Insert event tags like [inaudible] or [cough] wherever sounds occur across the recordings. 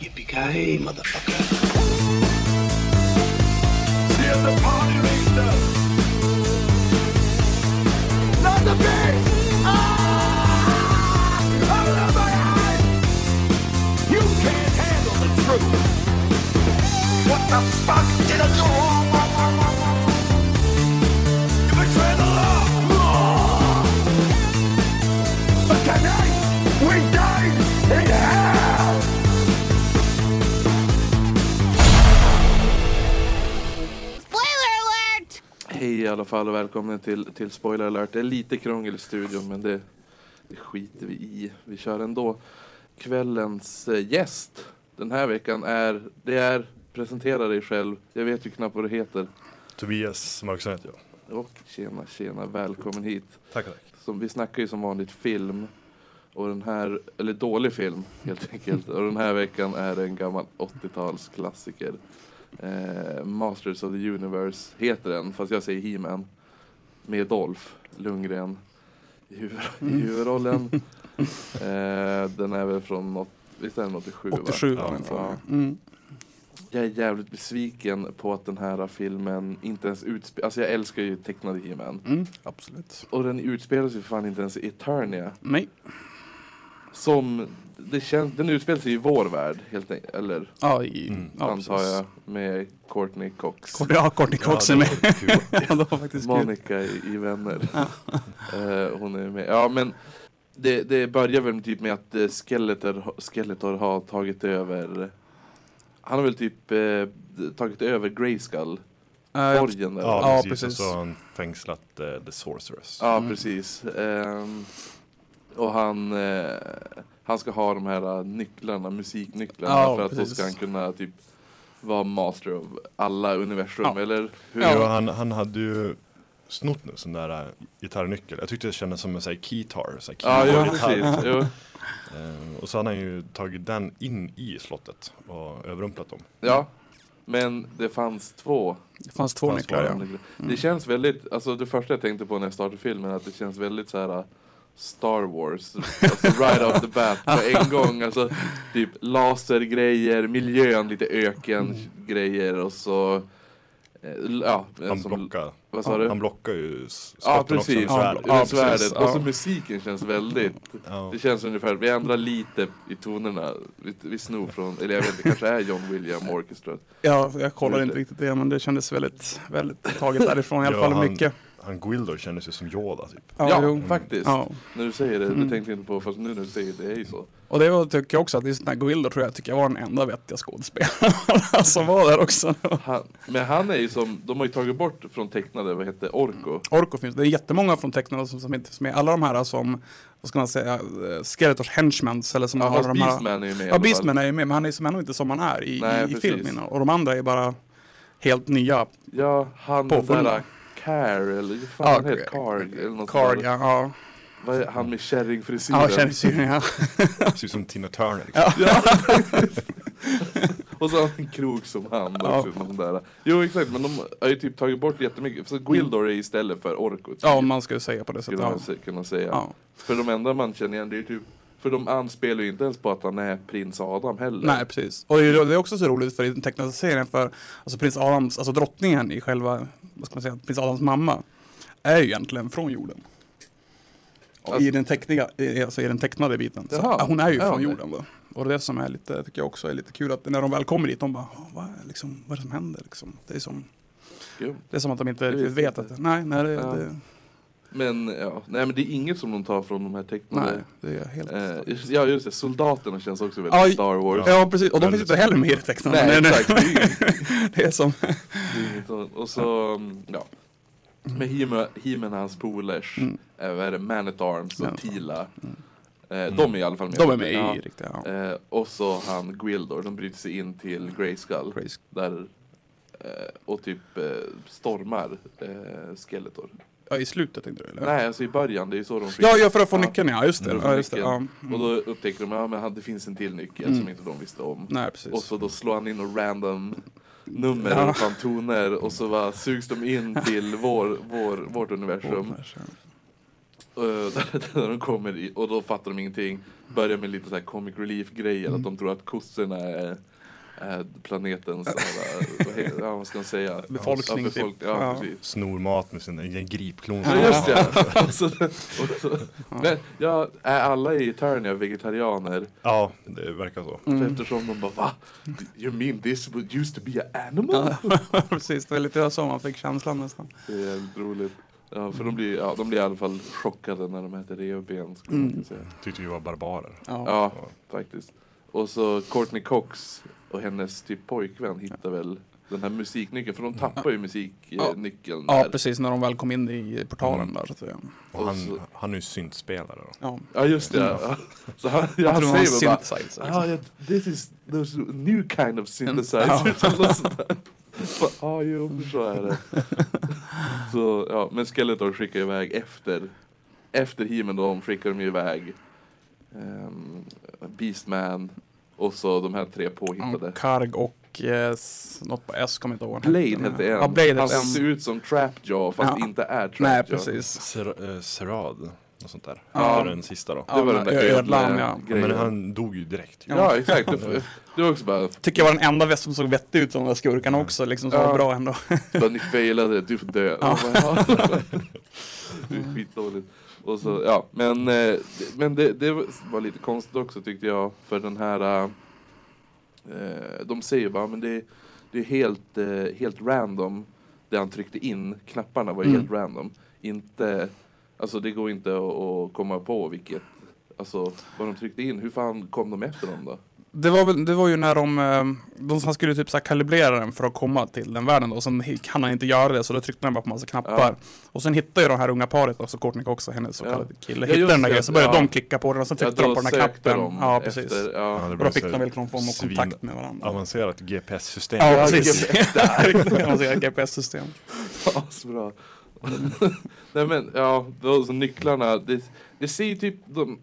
Yippee-ki-yay, motherfucker. The party. Not the my eyes. You can't handle the truth. What the fuck alla fall och välkomna till, till Spoiler alert. Det är lite krångel i studion men det, det skiter vi i. Vi kör ändå. Kvällens eh, gäst den här veckan är, det är, presentera dig själv. Jag vet ju knappt vad du heter. Tobias Markusson heter jag. Och tjena tjena, välkommen hit. Tack, tack. Som, vi snackar ju som vanligt film. Och den här, eller dålig film helt enkelt. Och den här veckan är det en gammal 80-talsklassiker. Eh, Masters of the Universe heter den, fast jag säger He-Man. Med Dolph Lundgren i, huvud, i huvudrollen. [laughs] eh, den är väl från, något, visst är den 87? va? 87 Ja, var den ja. frågan. Mm. Jag är jävligt besviken på att den här filmen inte ens utspelar, alltså jag älskar ju tecknade He-Man. Mm, absolut. Och den utspelar sig fan inte ens i Eternia. Nej. Som, det känns, den utspelar sig i vår värld helt enkelt, eller Ja, i, Mm. antar jag, med Courtney Cox. Ja, Courtney Cox Ja, är med. [laughs] ja, det var faktiskt kul. Monica i, i Vänner. [laughs] Eh, hon är med. Ja men det, det börjar väl typ med att eh, Skeletor, Skeletor har tagit över Han har väl typ eh, tagit över Grayskull borgen där. Ja, Ja, precis. Och så har han fängslat eh, The Sorceress. Ja, Mm. precis. Ehm, och han, eh, han ska ha de här eh, nycklarna, musiknycklarna Ja, för att precis. så ska han kunna typ vara master of alla universum, Ja. eller hur? Ja. Han, han hade ju snott en sån där äh, gitarrnyckel. Jag tyckte det kändes som en sån här keytar. Så här Ja, ja precis. Jo. [laughs] Eh, och så hade han ju tagit den in i slottet och överrumplat dem. Ja, men det fanns två. Det fanns två nycklar ja. nycklar. Det känns väldigt, alltså det första jag tänkte på när jag startade filmen, att det känns väldigt så här uh, Star Wars, alltså right off the bat på en [laughs] gång, alltså typ lasergrejer, miljön, lite öken-grejer och så, eh, ja, Han som, blockar, vad sa du? han blockar ju s- Ja skotten också precis, med Ja, svärdet. ja, svärdet. precis, Och så musiken känns väldigt, Ja. det känns ungefär, vi ändrar lite i tonerna, vi, vi snor från, eller jag vet inte, det kanske är John William Orchestra. Ja, jag kollade Lite. inte riktigt det men det kändes väldigt, väldigt taget därifrån i alla Ja, fall han- mycket. Han Gwildor kändes ju som Yoda typ. Ja, jo. faktiskt. Ja. När du säger det, det Mm. tänkte jag inte på, fast nu när du säger det, det är ju så. Och det var, tycker jag också att just den här Gwildo tror jag tycker jag var den enda vettiga skådespelaren [laughs] som var där också. Han, men han är ju som, de har ju tagit bort från tecknade, vad heter Orko? Orko finns, det är jättemånga från tecknarna som, som inte finns med. Alla de här som, vad ska man säga, eh, Skeletors henchmans eller som Ja, har de här. Beastman är ju med Ja, Beastman är ju med, men han är som ändå inte som han är i, Nej, i, filmen. Och de andra är bara helt nya. Ja, han den Påfunna. där Care, eller vad fan Ja, han heter, Karg, eller något där. ja. Ja, Vad är han med kärringfrisyren? ja känner ja. Ser ut som Tina Turner liksom. Ja. [laughs] Och så har han en krok som han Ja. där. Jo exakt, men de har ju typ tagit bort jättemycket. Så Gwildor är istället för Orko. typ, ja, om man ju säga på det skulle sättet. man Ja. se- kunna säga. Ja. För de enda man känner igen, det är typ för de anspelar ju inte ens på att han är prins Adam heller. Nej, precis. Och det är det är också så roligt för i den tecknade serien för alltså prins Adams, alltså drottningen i själva, vad ska man säga, prins Adams mamma är ju egentligen från jorden. Alltså- I den teckniga, i- alltså i den tecknade biten. Så, hon är ju från jorden då. Och det som är lite, tycker jag också är lite kul att när de väl kommer dit, de bara, "Åh, vad, är liksom, vad är det som händer liksom? Det är som, det är som att de inte riktigt vet att, nej, nej, det, Ja. det, Men ja, nej men det är inget som de tar från de här nej, tecknade. det är helt... Eh, ja just det, soldaterna känns också väldigt Ja, Star Wars. Ja, precis. Och de finns inte heller med i tecknade. Nej, men- exakt. Det är [laughs] som, det är. Och så, mm, ja. Med He-Man och hans polers, Mm. eh, vad är det, Man at Arms och Man Tila. Eh, de är i alla fall med. de är med Ja. i riktiga, ja. Eh, och så han Gwildor, de bryter sig in till Grayskull. Crazy. Där, eh, och typ eh, stormar eh, Skeletor. Ja, i slutet tänkte du eller? Nej, alltså i början, det är ju så de fick. Ja, ja, för att få Ja. nyckeln ja, just det. Mm. Ja, just det. Ja. Och då upptäcker de, ja men han- det finns en till nyckel Mm. som inte de visste om. Nej, precis. Och så då slår han in och random nummer Ja. och fan toner och så bara sugs de in till vår, vår, vårt universum. Eh, där, [laughs] där de kommer i, och då fattar de ingenting. Börjar med lite så här comic relief grejer, Mm. att de tror att kossorna är planetens, jävla- vad he- ja vad ska man säga? Befolkning, ja, typ. befolk- ja, Ja. precis. Snor mat med sin egen gripklon. Ja, just det. och så, och så, men, ja, är alla i Eternia vegetarianer? Ja, det verkar så. Mm. Eftersom de bara va? You mean this used to be an animal? [laughs] Precis, det var lite så man fick känslan nästan. Det är jävligt roligt. Ja, för de blir, ja, de blir i alla fall chockade när de äter revben. Säga. Tyckte vi var barbarer. Ja. Ja, faktiskt. Och så Courtney Cox och hennes typ pojkvän hittar väl den här musiknyckeln. För de tappar ju musiknyckeln. Ja, där. precis när de väl kom in i portalen där. Så att säga. Och han, så- han är ju syntspelare då. Ja. Ja, just det. Ja. Så han, ja, Jag han säger väl bara synthesizer. Ja, ja, this is those new kind of [laughs] där. Bara, Ja, jo, så är det. [laughs] Så, ja, men Skeletor skickar iväg efter, efter He-Man de skickar de ju iväg um, Beastman och så de här tre påhittade. Ja, Karg och eh, något på S kommer inte ihåg. Blade hette en. Ja, Blade Han hette ser en. ut som Trapjaw fast Ja. inte är Trapjaw. Nej, precis. Ser, eh, Serad, något sånt där. Ja. Det var den sista då. Det var den där Ja, ödlan, ödla ja. grejen. Men han dog ju direkt. ju. Ja, exakt. Det, var också bara, Tycker jag var den enda väst som såg vettig ut som de där skurkarna också, liksom som Ja. var bra ändå. bara, ni failade, du får dö. Ja. Ja. [laughs] det är skitdåligt. Och så, ja, men, eh, men det, det var lite konstigt också tyckte jag. För den här, eh, de säger bara, men det, det är helt, eh, helt random. Det han tryckte in, knapparna var Mm. helt random. Inte, alltså det går inte att, att komma på vilket, alltså vad de tryckte in. Hur fan kom de efter dem då? Det var, väl, det var ju när de, eh, de han skulle typ så här kalibrera den för att komma till den världen då. Och sen kan han inte göra det så då tryckte han bara på massa knappar. Ja. Och sen hittade ju de här unga paret, alltså Courtney också, hennes så Ja. kallade kille, Ja, hittade just den där grejen. Så började Ja. de klicka på den och sen Ja, tryckte de på den här knappen. de Ja, precis. efter- Ja, ja. Och då fick så de väl någon form av kontakt med varandra. Avancerat GPS-system. Ja, Ja, precis. [laughs] Avancerat GPS-system. Asbra. [laughs] Nej men ja, då, så nycklarna, det, det ser ju typ, de,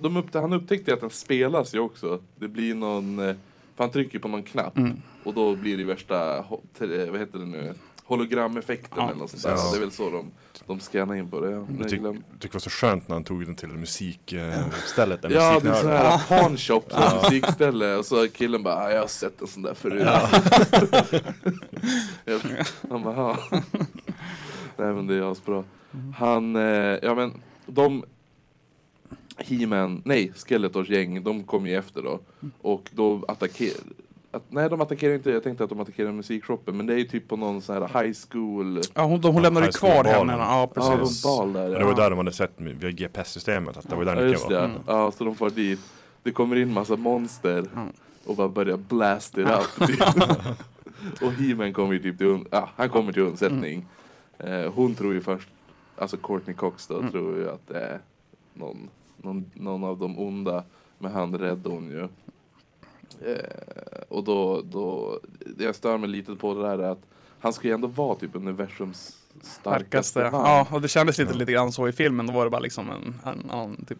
de upp, han upptäckte att den spelas ju också. Det blir någon, eh, för han trycker på någon knapp Mm. och då blir det värsta, vad heter det nu, hologrameffekten Ja, eller något sånt där. Det är väl så de, de scannar in på det. Ja, Jag jag tyck, glöm- tyckte det var så skönt när han tog den till musikstället. Ja, det är sån här pawnshop, ja. musikställe och så killen bara, "Ah, jag har sett en sån där förut. [laughs] Jag- Han bara, ja. [laughs] Nej men det är asbra. Han, eh, ja men de He-Man, nej Skeletors gäng, de kom ju efter då. Och då attackerar att, nej de attackerar inte, jag tänkte att de attackerar musikshoppen men det är ju typ på någon sån här high school Ja, hon, de, hon lämnade ju kvar henne. Ja, Ja, precis. någon bal där. Ja. det var där de hade sett via GPS-systemet att det var där Ja just var. det, Mm. ja så de får dit. Det kommer in massa monster Mm. och bara börjar blast it up. [laughs] Och He-Man kommer ju typ till, ja, han kommer till undsättning. Eh, hon tror ju först, alltså Courtney Cox då, Mm. tror ju att det är någon, någon, någon av de onda. Men han räddade hon ju. Eh, och då, då, det jag stör mig lite på det där är att han ska ju ändå vara typ universums starkaste hand. Ja, och det kändes lite, lite grann så i filmen. Då var det bara liksom en, en annan typ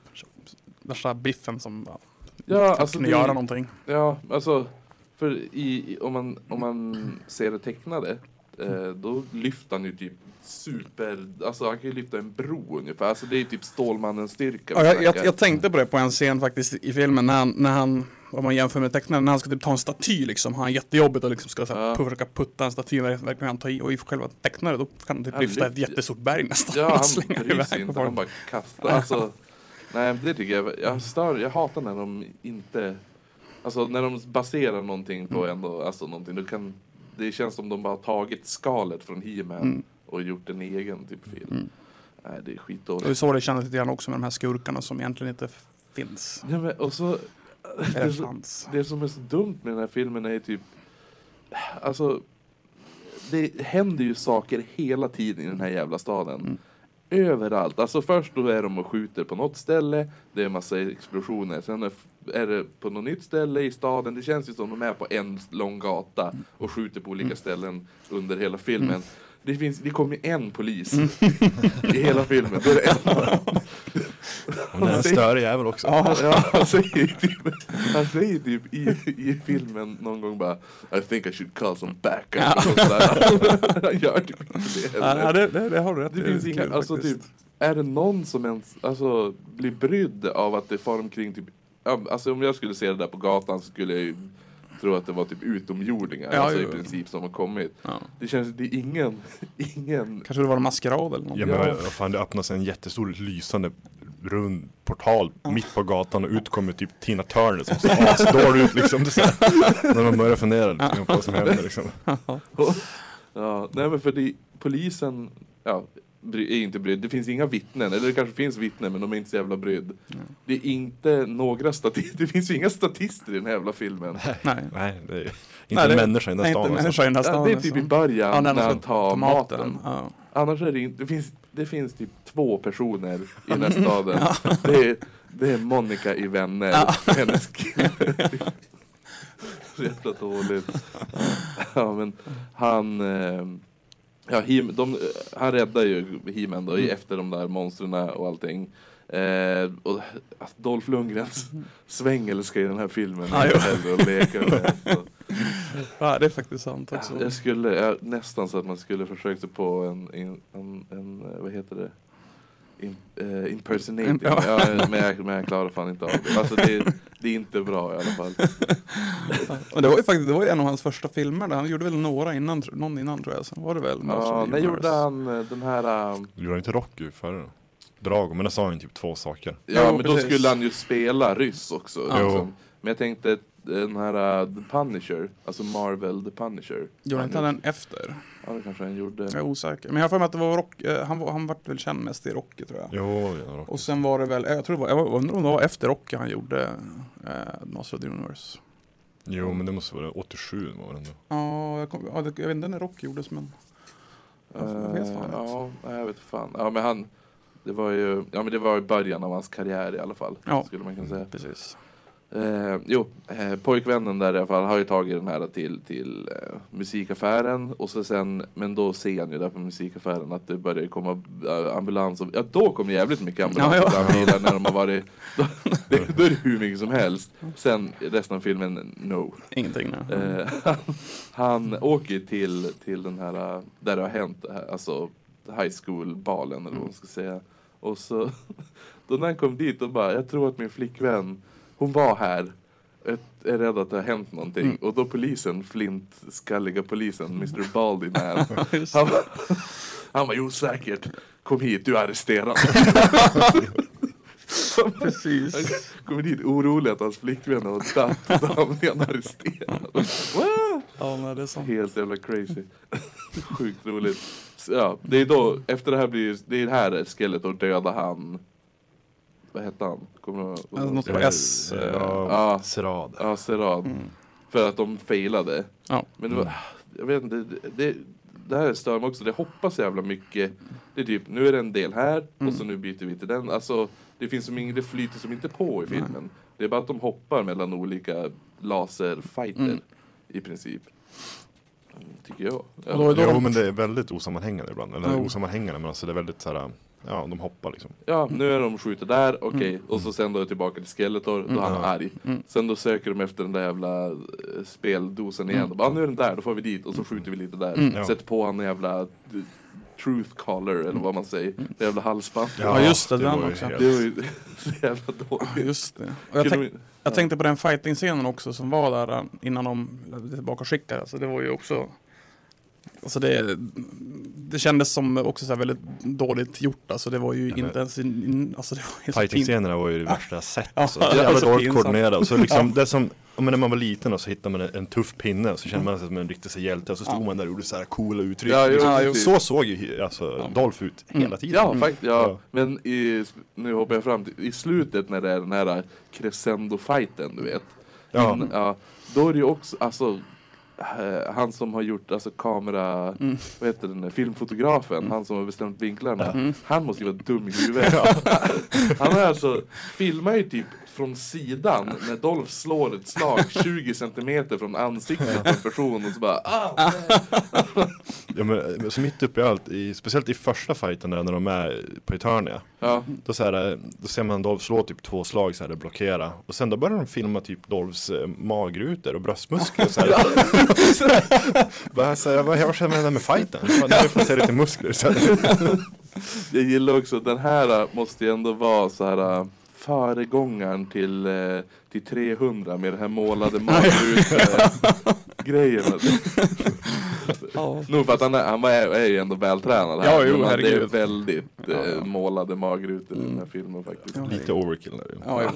värsta biffen som bara Ja, alltså, kunde det- göra någonting. Ja, alltså för i, i, om, man, om man ser det tecknade då lyfter han ju typ super, alltså han kan ju lyfta en bro ungefär. Alltså det är typ Stålmannens styrka. Ja, jag, jag, jag tänkte på det på en scen faktiskt i filmen när han, när han om man jämför med tecknaren, när han ska typ ta en staty liksom, har han jättejobbigt och liksom ska så här, Ja. försöka putta en staty, verkligen han ta i, och i själva tecknare då kan han typ Han lyfta ett jättestort berg nästan Ja, [laughs] han bryr sig inte, han bara kastar. Alltså, nej, det tycker jag, jag stör, jag hatar när de inte, alltså när de baserar någonting på Mm. ändå, alltså någonting, då kan, det känns som de bara tagit skalet från He-Man Mm. och gjort en egen typ film. Mm. Nej, det är Och det är skitdåligt. så det kändes lite grann också med de här skurkarna som egentligen inte finns. Ja, men, och så, det, fanns. det som är så dumt med den här filmen är typ, alltså, det händer ju saker hela tiden i den här jävla staden. Mm. Överallt. Alltså först då är de och skjuter på något ställe, det är massa explosioner. Sen är, är det på något nytt ställe i staden. Det känns ju som de är på en lång gata och skjuter på olika Mm. ställen under hela filmen. Det, finns, det kommer ju en polis [laughs] i hela filmen. Det är det enda. [laughs] Det är en [laughs] störig jävel också. Ja, han säger typ, han säger typ i, i filmen någon gång bara I think I should call some backup. Ja. Han gör typ inte det Ja, det, det, det har du rätt Det finns Kul inga, alltså typ är det någon som ens alltså, blir brydd av att det far omkring typ ja, Alltså om jag skulle se det där på gatan så skulle jag ju tro att det var typ utomjordingar Ja, alltså, i princip som har kommit. Ja. Det känns, det är ingen, [laughs] ingen Kanske det var en maskerad eller något. Ja men vad fan det öppnas en jättestor lysande rund portal mitt på gatan och ut kommer typ Tina Turner som [laughs] asdålig ut liksom. Det så här, när man börjar fundera liksom, på vad som händer liksom. Ja, nej men för det, polisen ja, är inte brydd. Det finns inga vittnen, eller det kanske finns vittnen men de är inte så jävla brydd. Det är inte några statister, [laughs] det finns ju inga statister i den här jävla filmen. Nej. Nej, det är inte Nej, en det- människa i den här inte stan. Alltså. människa i den här Ja, stan. det är typ i början Ja, när ska han tar ta maten. Ja. Annars är det inte, det finns, det finns typ två personer i den här staden. Det, är, det är Monica i Vänner, [laughs] hennes kille. Så [laughs] jävla dåligt. Ja men han, eh, ja, He- de, han räddar ju He-Man då i- efter de där monstren och allting. Eh, och att Dolph Lundgrens svengelska i den här filmen Ja, är att leka med. [laughs] Så. ja, det är faktiskt sant också. Jag skulle, jag, nästan så att man skulle försöka sig på en, en, en, en vad heter det? In, eh, impersonating. Ja. Ja. men, jag, men jag klarar fan inte av det. Alltså det, det är inte bra i alla fall. [laughs] Men det var ju faktiskt det var ju en av hans första filmer. Där. Han gjorde väl några innan, någon innan tror jag. Sen var det väl Ja, när gjorde han eh, den här? Um, Gjorde han inte Rocky före då? Drago, men det sa han typ två saker. ja, Jo, men då precis. skulle han ju spela ryss också. Ja. Liksom. Men jag tänkte den här uh, The Punisher, alltså Marvel The Punisher. Gjorde inte han den efter? Ja, det kanske han gjorde. Jag är osäker. Men jag har för mig att det var Rock, eh, han, var, han vart väl känd mest i Rocky tror jag. Jo, ja, Rocky. Och sen var det väl, jag tror det var, jag undrar om det var efter Rocky han gjorde eh, Master of the Universe. Jo, men det måste vara 87 var det ändå. Ja, jag, kom, ja, det, jag vet inte när Rocky gjordes men. Jag vet fan Eh, inte. ja, nej, jag vet fan. Ja, men han, det var ju, ja men det var i början av hans karriär i alla fall. Ja. Skulle man kunna säga. Precis. Eh, jo, eh, pojkvännen där i alla fall har ju tagit den här till, till eh, musikaffären och så sen, men då ser han ju där på musikaffären att det börjar komma eh, ambulans och, ja då kommer jävligt mycket ambulans Ja, ja. brandbilar när de har varit, då, det, då är det hur mycket som helst. Sen resten av filmen, no. Ingenting nej. Eh, han, han åker till, till den här, eh, där det har hänt, här, alltså high school-balen eller vad man ska säga. Och så, [laughs] då när han kom dit och bara, jag tror att min flickvän, hon var här. Är rädd att det har hänt någonting. Mm. Och då polisen, flintskalliga polisen, Mr Baldy Man. [laughs] Han, han var jo säkert, kom hit, du är arresterad. [laughs] Precis. Han kommer dit orolig att hans flickvän har dött och han arresterad. What? Ja, nej, det är sant. Helt jävla crazy. Sjukt roligt. Så, ja, det är då, efter det här blir det är det här Skeletor dödar han, vad hette han? Kommer du? Alltså, något på S. eh, Ja, Ja. Serad. Ja, Serad. Mm. För att de failade. Ja. Men det var, jag vet inte, det, det, det här stör mig också, det hoppas så jävla mycket. Det är typ, nu är det en del här och så nu byter vi till den. Alltså, det finns som ingen, det flyter som inte på i filmen. Det är bara att de hoppar mellan olika laserfighter Mm. i princip. Mm, Tycker jag. Då Jo, men det är väldigt osammanhängande ibland. Eller Jo. osammanhängande, men alltså det är väldigt såhär, ja, de hoppar liksom. Ja, nu är de skjuter där, okej. Och så sen då tillbaka till Skeletor, då är han arg. Mm. Sen då söker de efter den där jävla eh, speldosen igen. Och bara, ah, nu är den där, då får vi dit. Och så skjuter vi lite där. Mm. Ja. Sätter på han en jävla eh, truth collar, eller vad man säger. Det jävla halsband. Ja, just det, den var ju också. helt- Det var ju [laughs] så jävla Ja, dåligt. just det. Och jag, tänk, jag tänkte på den fighting-scenen också som var där eh, innan de blev tillbaka skickade. Alltså det var ju också Alltså det, det kändes som också så här väldigt dåligt gjort. Alltså det var ju men- inte ens in, alltså det var så. Fighting-scenerna var ju det värsta jag sett. Ja, Alltså. det Så var jävla så dåligt pinsamt. koordinerat. Så liksom, det som, om när man var liten och så hittade man en, en tuff pinne så kände man sig som en riktig så hjälte och så stod man där och gjorde så här coola uttryck. Ja, jo, liksom. Ja, jo. så såg ju alltså, Dolph ut hela tiden. Ja, faktiskt. Ja. Ja. Men i, nu hoppar jag fram till, i slutet när det är den här crescendo-fighten, du vet. Ja. In, ja, då är det ju också, alltså han som har gjort alltså kamera, Mm. vad heter den, filmfotografen, han som har bestämt vinklarna. Mm. Han måste ju vara dum i huvudet. [laughs] han har alltså, filmar ju typ från sidan när Dolph slår ett slag 20 centimeter från ansiktet på en person och så bara ah, Ja, men, men så mitt uppe i allt, i, speciellt i första fighten där när de är på Eternia. Ja. Då, så här, då ser man Dolph slå typ två slag så här, blockera. Och sen då börjar de filma typ Dolphs eh, magrutor och bröstmuskler. Så här. [laughs] [laughs] Bara, så här, vad jag med den med fighten? Nu får jag se lite muskler. Så här. [laughs] Jag gillar också den här äh, måste ju ändå vara så här föregångaren till, äh, till 300 med det här målade [laughs] magrutor-grejen. [laughs] Ja. Nog för att han är, han är, är ju ändå vältränad Ja, jo, men han- det är väldigt Ja, eh, ja. målade magrutor i den här filmen faktiskt. Ja. Lite overkill där. Ja.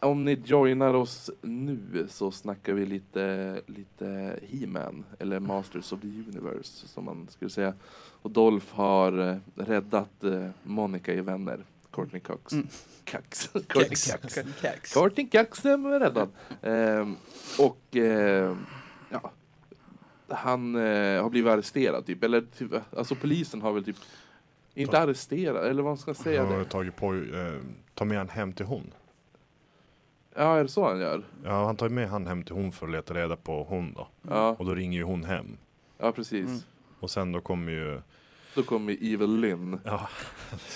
[laughs] Om ni joinar oss nu så snackar vi lite, lite He-Man, eller Masters of the Universe som man skulle säga. Och Dolph har eh, räddat eh, Monica i Vänner, Courtney Cox. Mm. Kex. Courtney Cox är räddad. Ehm, och eh, ja, han eh, har blivit arresterad typ. Eller typ, alltså polisen har väl typ inte arresterad, eller vad man ska säga. Han har Det. tagit på, eh, ta med han hem till hon. Ja, är det så han gör? Ja, han tar med han hem till hon för att leta reda på hon då. Ja, Och då ringer ju hon hem. ja precis. Mm. Och sen då kommer ju, Då kommer Evil Lyn. ja,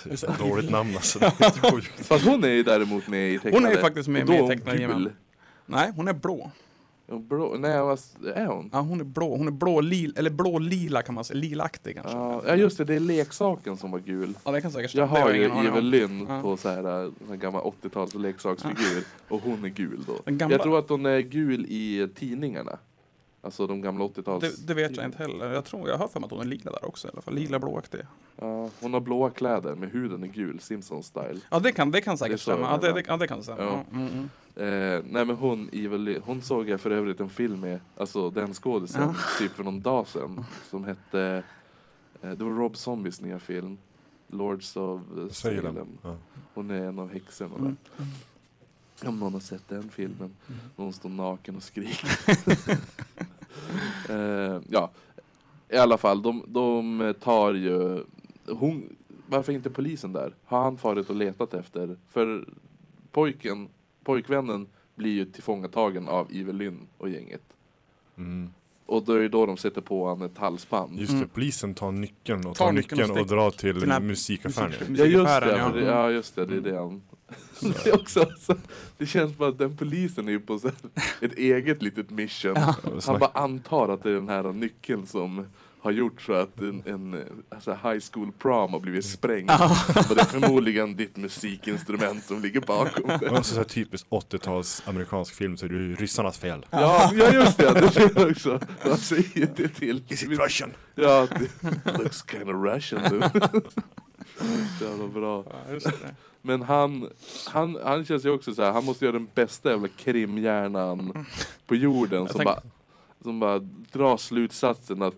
det är ett dåligt namn alltså. Det är sjukt. Fast hon är ju däremot med i tecknade. Hon är ju faktiskt med Och då med i tecknade gul. Nej, hon är blå. Hon blå? Nej, vad är hon? Ja, hon är blå. Hon är blå, lil, eller blå lila kan man säga. Lilaktig kanske. Ja, ja just det, det är leksaken som var gul. Ja, det kan säkert Jag stämma. Det har ju ingen aning om. Evil Lyn Ja. på så här, en gammal 80-tals leksaksfigur och hon är gul då. Den gamla- Jag tror att hon är gul i tidningarna. Alltså de gamla 80-tals... Det, det vet jag inte heller. Jag tror, jag har för mig att hon är lila där också i alla fall. Lila blåaktig. Ja, hon har blåa kläder med huden är gul, Simpsons-style. Ja, det kan, det kan Det säkert så stämma. Ja, det, det, ja, det kan stämma. Ja. Ja. Mm, mm. Eh, nej men hon, Evil Lyn, hon såg jag för övrigt en film med, alltså den skådisen, typ för någon dag sedan. Som hette, eh, det var Rob Zombies nya film. Lords of Salem. Salem. Ja. Hon är en av häxorna där. Mm. Om någon har sett den filmen. Någon står naken och skriker. [laughs] eh, ja, i alla fall, de, de tar ju... Hon, varför är inte polisen där? Har han farit och letat efter? För pojken, pojkvännen blir ju tillfångatagen av Evil Lyn och gänget. Mm. Och då är det då de sätter på han ett halsband. Just det, polisen tar nyckeln och Tar tar nyckeln och och drar till till musikaffären. musik- Ja just det, musikaffären, ja. det, ja just det, det är det han... Det, är också, så, det känns bara att den polisen är ju på så här, ett eget litet mission. Han snack- bara antar att det är den här nyckeln som har gjort så att en, en alltså high school prom har blivit sprängd. Och det är förmodligen ditt musikinstrument som ligger bakom det. Och så, typiskt 80-tals amerikansk film så är det ju ryssarnas fel. Ja, ja just det, det det också. Han säger det till... Is it Russian? Ja, det looks kind of Russian Jävla bra. Ja, just det. Men han, han, han känns ju också så här, han måste göra den bästa jävla krimhjärnan på jorden som, bara, som bara drar slutsatsen att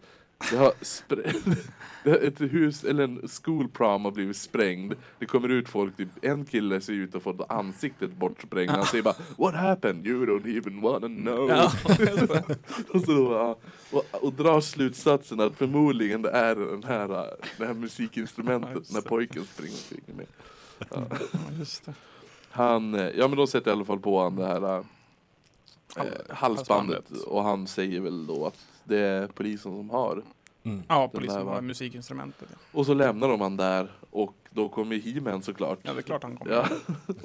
det har [laughs] det har ett hus, eller en school prom har blivit sprängd. Det kommer ut folk, typ, en kille ser ut att få ansiktet bortsprängt. Han säger bara What happened? You don't even wanna know. Ja, [laughs] och, så, då, och, och drar slutsatsen att förmodligen det är den här, det här musikinstrumentet när pojken springer omkring med. ja. Han, eh, ja men de sätter i alla fall på han det här eh, halsbandet halsbandet. och han säger väl då att det är polisen som har. Ja, Den polisen har musikinstrumentet. Ja. Och så lämnar de han där och då kommer He-Man såklart. ja, det är klart han kommer. Ja,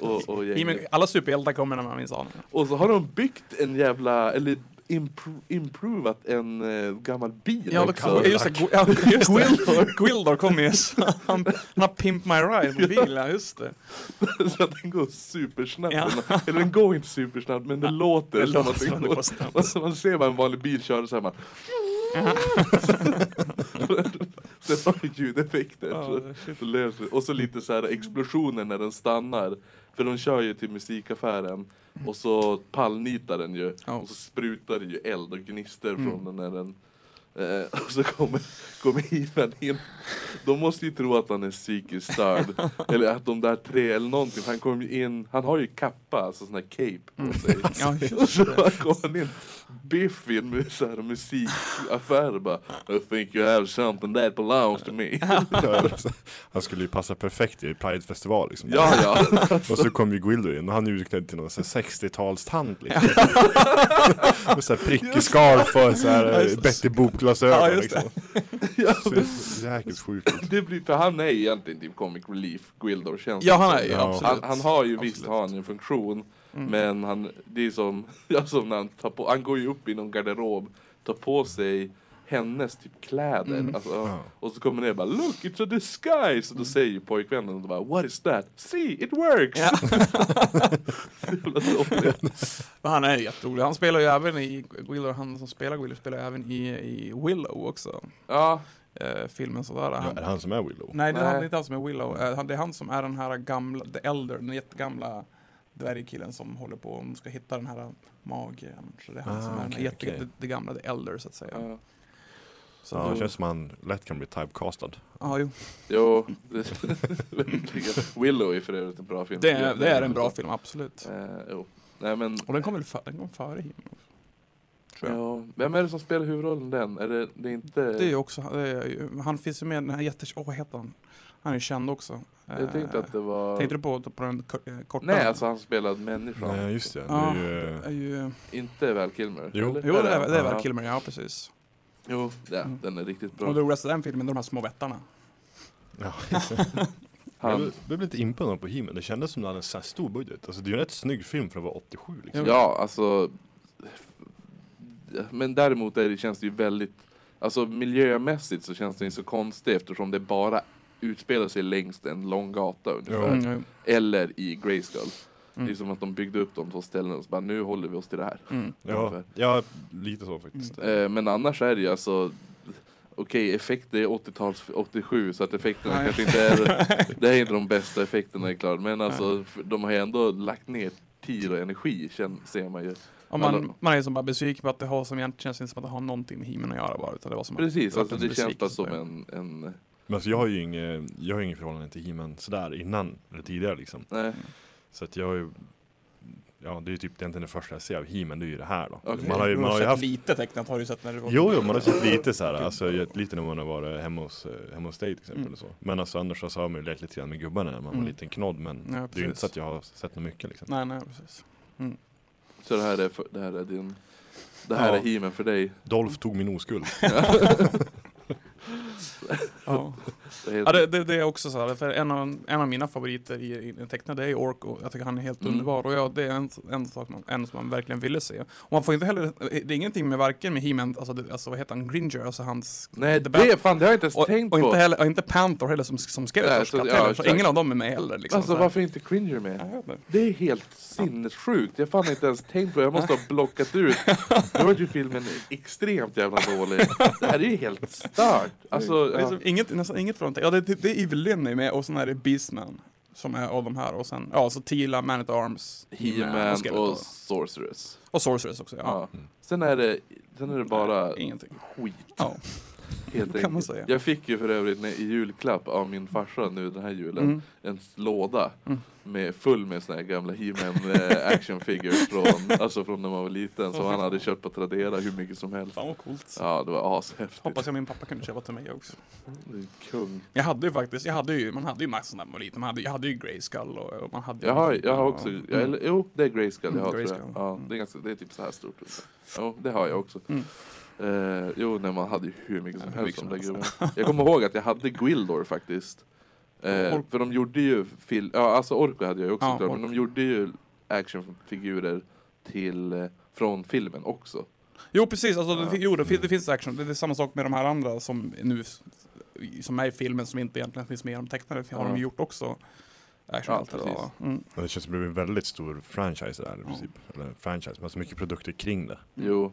[laughs] och, och, alla superhjältar kommer när man minns aningen. och så har de byggt en jävla, eller impro, improvat en eh, gammal bil Ja, också. just det. Gu- Ja, just det. Gwildor [laughs] kommer ju. så Han, han har Pimp My Ride på bil, ja just det. [laughs] så att den går supersnabbt. Ja. Eller den går inte supersnabbt men det låter Det som att den går. snabbt. Alltså, [laughs] man ser bara en vanlig bil köra så här man. Sen har vi ljudeffekter. Ja, så. Och så lite så här explosioner när den stannar. För de kör ju till musikaffären. Och så pallnitar den ju. Ja. Och så sprutar det ju eld och gnister Mm. från den när den Eh, [laughs] och så kommer, kommer He-Man in. De måste ju tro att han är psykiskt störd. [laughs] eller att de där tre eller någonting. Han kommer ju in, han har ju kappa, alltså sån här cape på sig. Mm. [laughs] Ja, just Och så kommer han in biffig med så här musikaffär bara I think you have something that belongs to me. Han skulle ju passa perfekt i Pride-festival liksom. ja, ja. Och så kom ju Gwilder in och han är utklädd till någon sån här 60-talstant liksom. Med så här prickig scarf och så här eh, Betty Boop-glasögon Ja, just liksom. [laughs] ja. Så jäkligt sjukt. Det blir, för han är egentligen typ comic relief, Gwildor känns Ja, det han är ju Ja. absolut. Han, han har ju Absolut. visst har han en funktion Mm. Men han, det är som, [laughs] ja, som när han tar på, han går ju upp i någon garderob Tar på sig hennes typ kläder. Mm. Alltså, Ja. Och så kommer ner och bara look it's a disguise! Och då säger pojkvännen och bara what is that? See it works! Ja. [laughs] Men han är jätterolig. Han spelar ju även i Willow, han som spelar Willow spelar även i, i Willow också. Ja, Eh, filmen sådär. Ja, Han, är det han som är Willow? nej, det är han- inte han som är Willow. Eh, han- det är han som är den här gamla, the elder, den jättegamla dvärgkillen som håller på och ska hitta den här magen. Så det är han Ah, som är den okej, jätte, okej. det, det gamla, the elder så att säga. ja. Så det känns som han lätt kan bli typecastad. ja, jo. Jo. [laughs] Willow är för övrigt en bra film. Det, är, det är en bra film, absolut. Eh, jo. Nej men, Och den kom väl för, den kom före himlen också. Tror jag. ja. vem är det som spelar huvudrollen den? Är det, det är inte... Det är ju också, det är, ju- han finns ju med i den här jätte... Åh, vad heter han? Han är känd också. jag tänkte att det var... Tänkte du på, på den eh, korta? Nej, alltså han spelade människan. Nej, just det. Det Ja, ju... det är ju... Inte Val Kilmer? Jo. eller? Jo, det är, det är väl Kilmer, ja precis. Jo, ja, Mm. den är riktigt Och bra. det roligaste i den filmen, de här små vättarna. Ja, [laughs] det. Jag Han, blev- lite imponerad på He-Man. Det kändes som att det hade en här stor budget. Alltså det är ju en rätt snygg film för att vara 87 liksom. ja, alltså... Men däremot är det, känns det ju väldigt... Alltså miljömässigt så känns det inte så konstigt eftersom det bara utspelar sig längs en lång gata ungefär. Ja. Mm, Eller i Grayskull. Det är Mm. som att de byggde upp de två ställena och så bara nu håller vi oss till det här. mm. Ja, ja, lite så faktiskt. Eh, men annars är det ju alltså Okej, effekt det är 80-tals 87 så att effekterna Nej. kanske inte är [laughs] Det är inte de bästa effekterna är klart Men alltså de har ju ändå lagt ner tid och energi känn, ser man ju Och man, Alla- man är som bara besviken på att det har som egentligen känns inte som att det har någonting med himlen att göra bara. Utan det var som Precis, att, alltså det känns bara som en, en Men alltså jag har ju inget, jag har ju inget förhållande till He-Man sådär innan, eller tidigare liksom. Nej, Så att jag har ju Ja det är ju typ egentligen det första jag ser av He-Man, det är ju det här då. Okej. Man har ju, man har ju haft lite tecknat har du sett när du var... Jo, jo, man har sett lite så här, alltså lite när man har varit hemma hos, eh, hemma hos dig till exempel Mm. och så. Men alltså annars så har man ju lekt lite grann med gubbarna när man var Mm. en liten knodd men Ja, det är ju inte så att jag har sett något mycket liksom. Nej, nej, precis. så det här är, för, det här är din Det här Ja. är himen för dig Dolph tog min oskuld. [laughs] [laughs] Ja. det Ja, det, det, det är också så här, för en av, en av mina favoriter i, i den tecknade är Orko. Jag tycker han är helt Mm. underbar och ja, det är en, en sak man, en som man verkligen ville se. Och man får inte heller, det är ingenting med varken med He-Man, alltså, det- alltså vad heter han, Gringer, alltså hans... Nej The det, fan det har jag inte ens och, tänkt och, på inte heller, och inte Panther heller som, som Skeletor Nej, så- ja, så ingen av dem är med heller. Liksom, Alltså varför inte Cringer med? Det är helt sinnessjukt. Jag har fan inte ens tänkt på det. Jag måste ha blockat ut. Nu var ju filmen extremt jävla dålig. Det här är ju helt stört. [laughs] Alltså, Är ja. som inget, nästan inget från Ja, det, det, det är Evelyn med och sen är det Beastman. Som är av de här och sen, ja, så Tila, Man at Arms, He-Man Skeletor. och Sorceress. och Sorceress också. Ja. Ja. Sen, är det, sen är det bara Ingenting. skit. Ja. Helt kan man säga. Jag fick ju för övrigt när- i julklapp av min farsa nu den här julen Mm. en låda Mm. med full med såna här gamla He-Man eh, action figures från, [laughs] alltså från när man var liten som han hade köpt på Tradera hur mycket som helst. Fan vad coolt. Ja, det var ashäftigt. Hoppas jag min pappa kunde köpa till mig också. Du är Kung. Jag hade ju faktiskt, jag hade ju, man hade ju massor när man var liten. Man hade, jag hade ju Grayskull och, och man hade ju- Jag har, jag har också, Mm. jag, eller, jo det är Grayskull jag har tror Grayskull. jag. Ja, Mm. det, är ganska, det är typ så här stort. Jo, det har jag också. Mm. Eh, jo, nej, man hade ju hur mycket som Ja, helst om det som gubben. Jag kommer ihåg att jag hade Gwildor faktiskt. Eh, för de gjorde ju film, ja alltså Orko hade jag ju också Ja, klart, men de gjorde ju actionfigurer till, eh, från filmen också. Jo precis, alltså, Ja. det, jo, det, det finns action. Det, det är samma sak med de här andra som nu som är i filmen som inte egentligen finns med i de tecknade. Har Ja. de gjort också action. Ja, precis. där. Mm. Det känns som det blir en väldigt stor franchise där i Ja. princip. Eller franchise, men så mycket produkter kring det. Jo,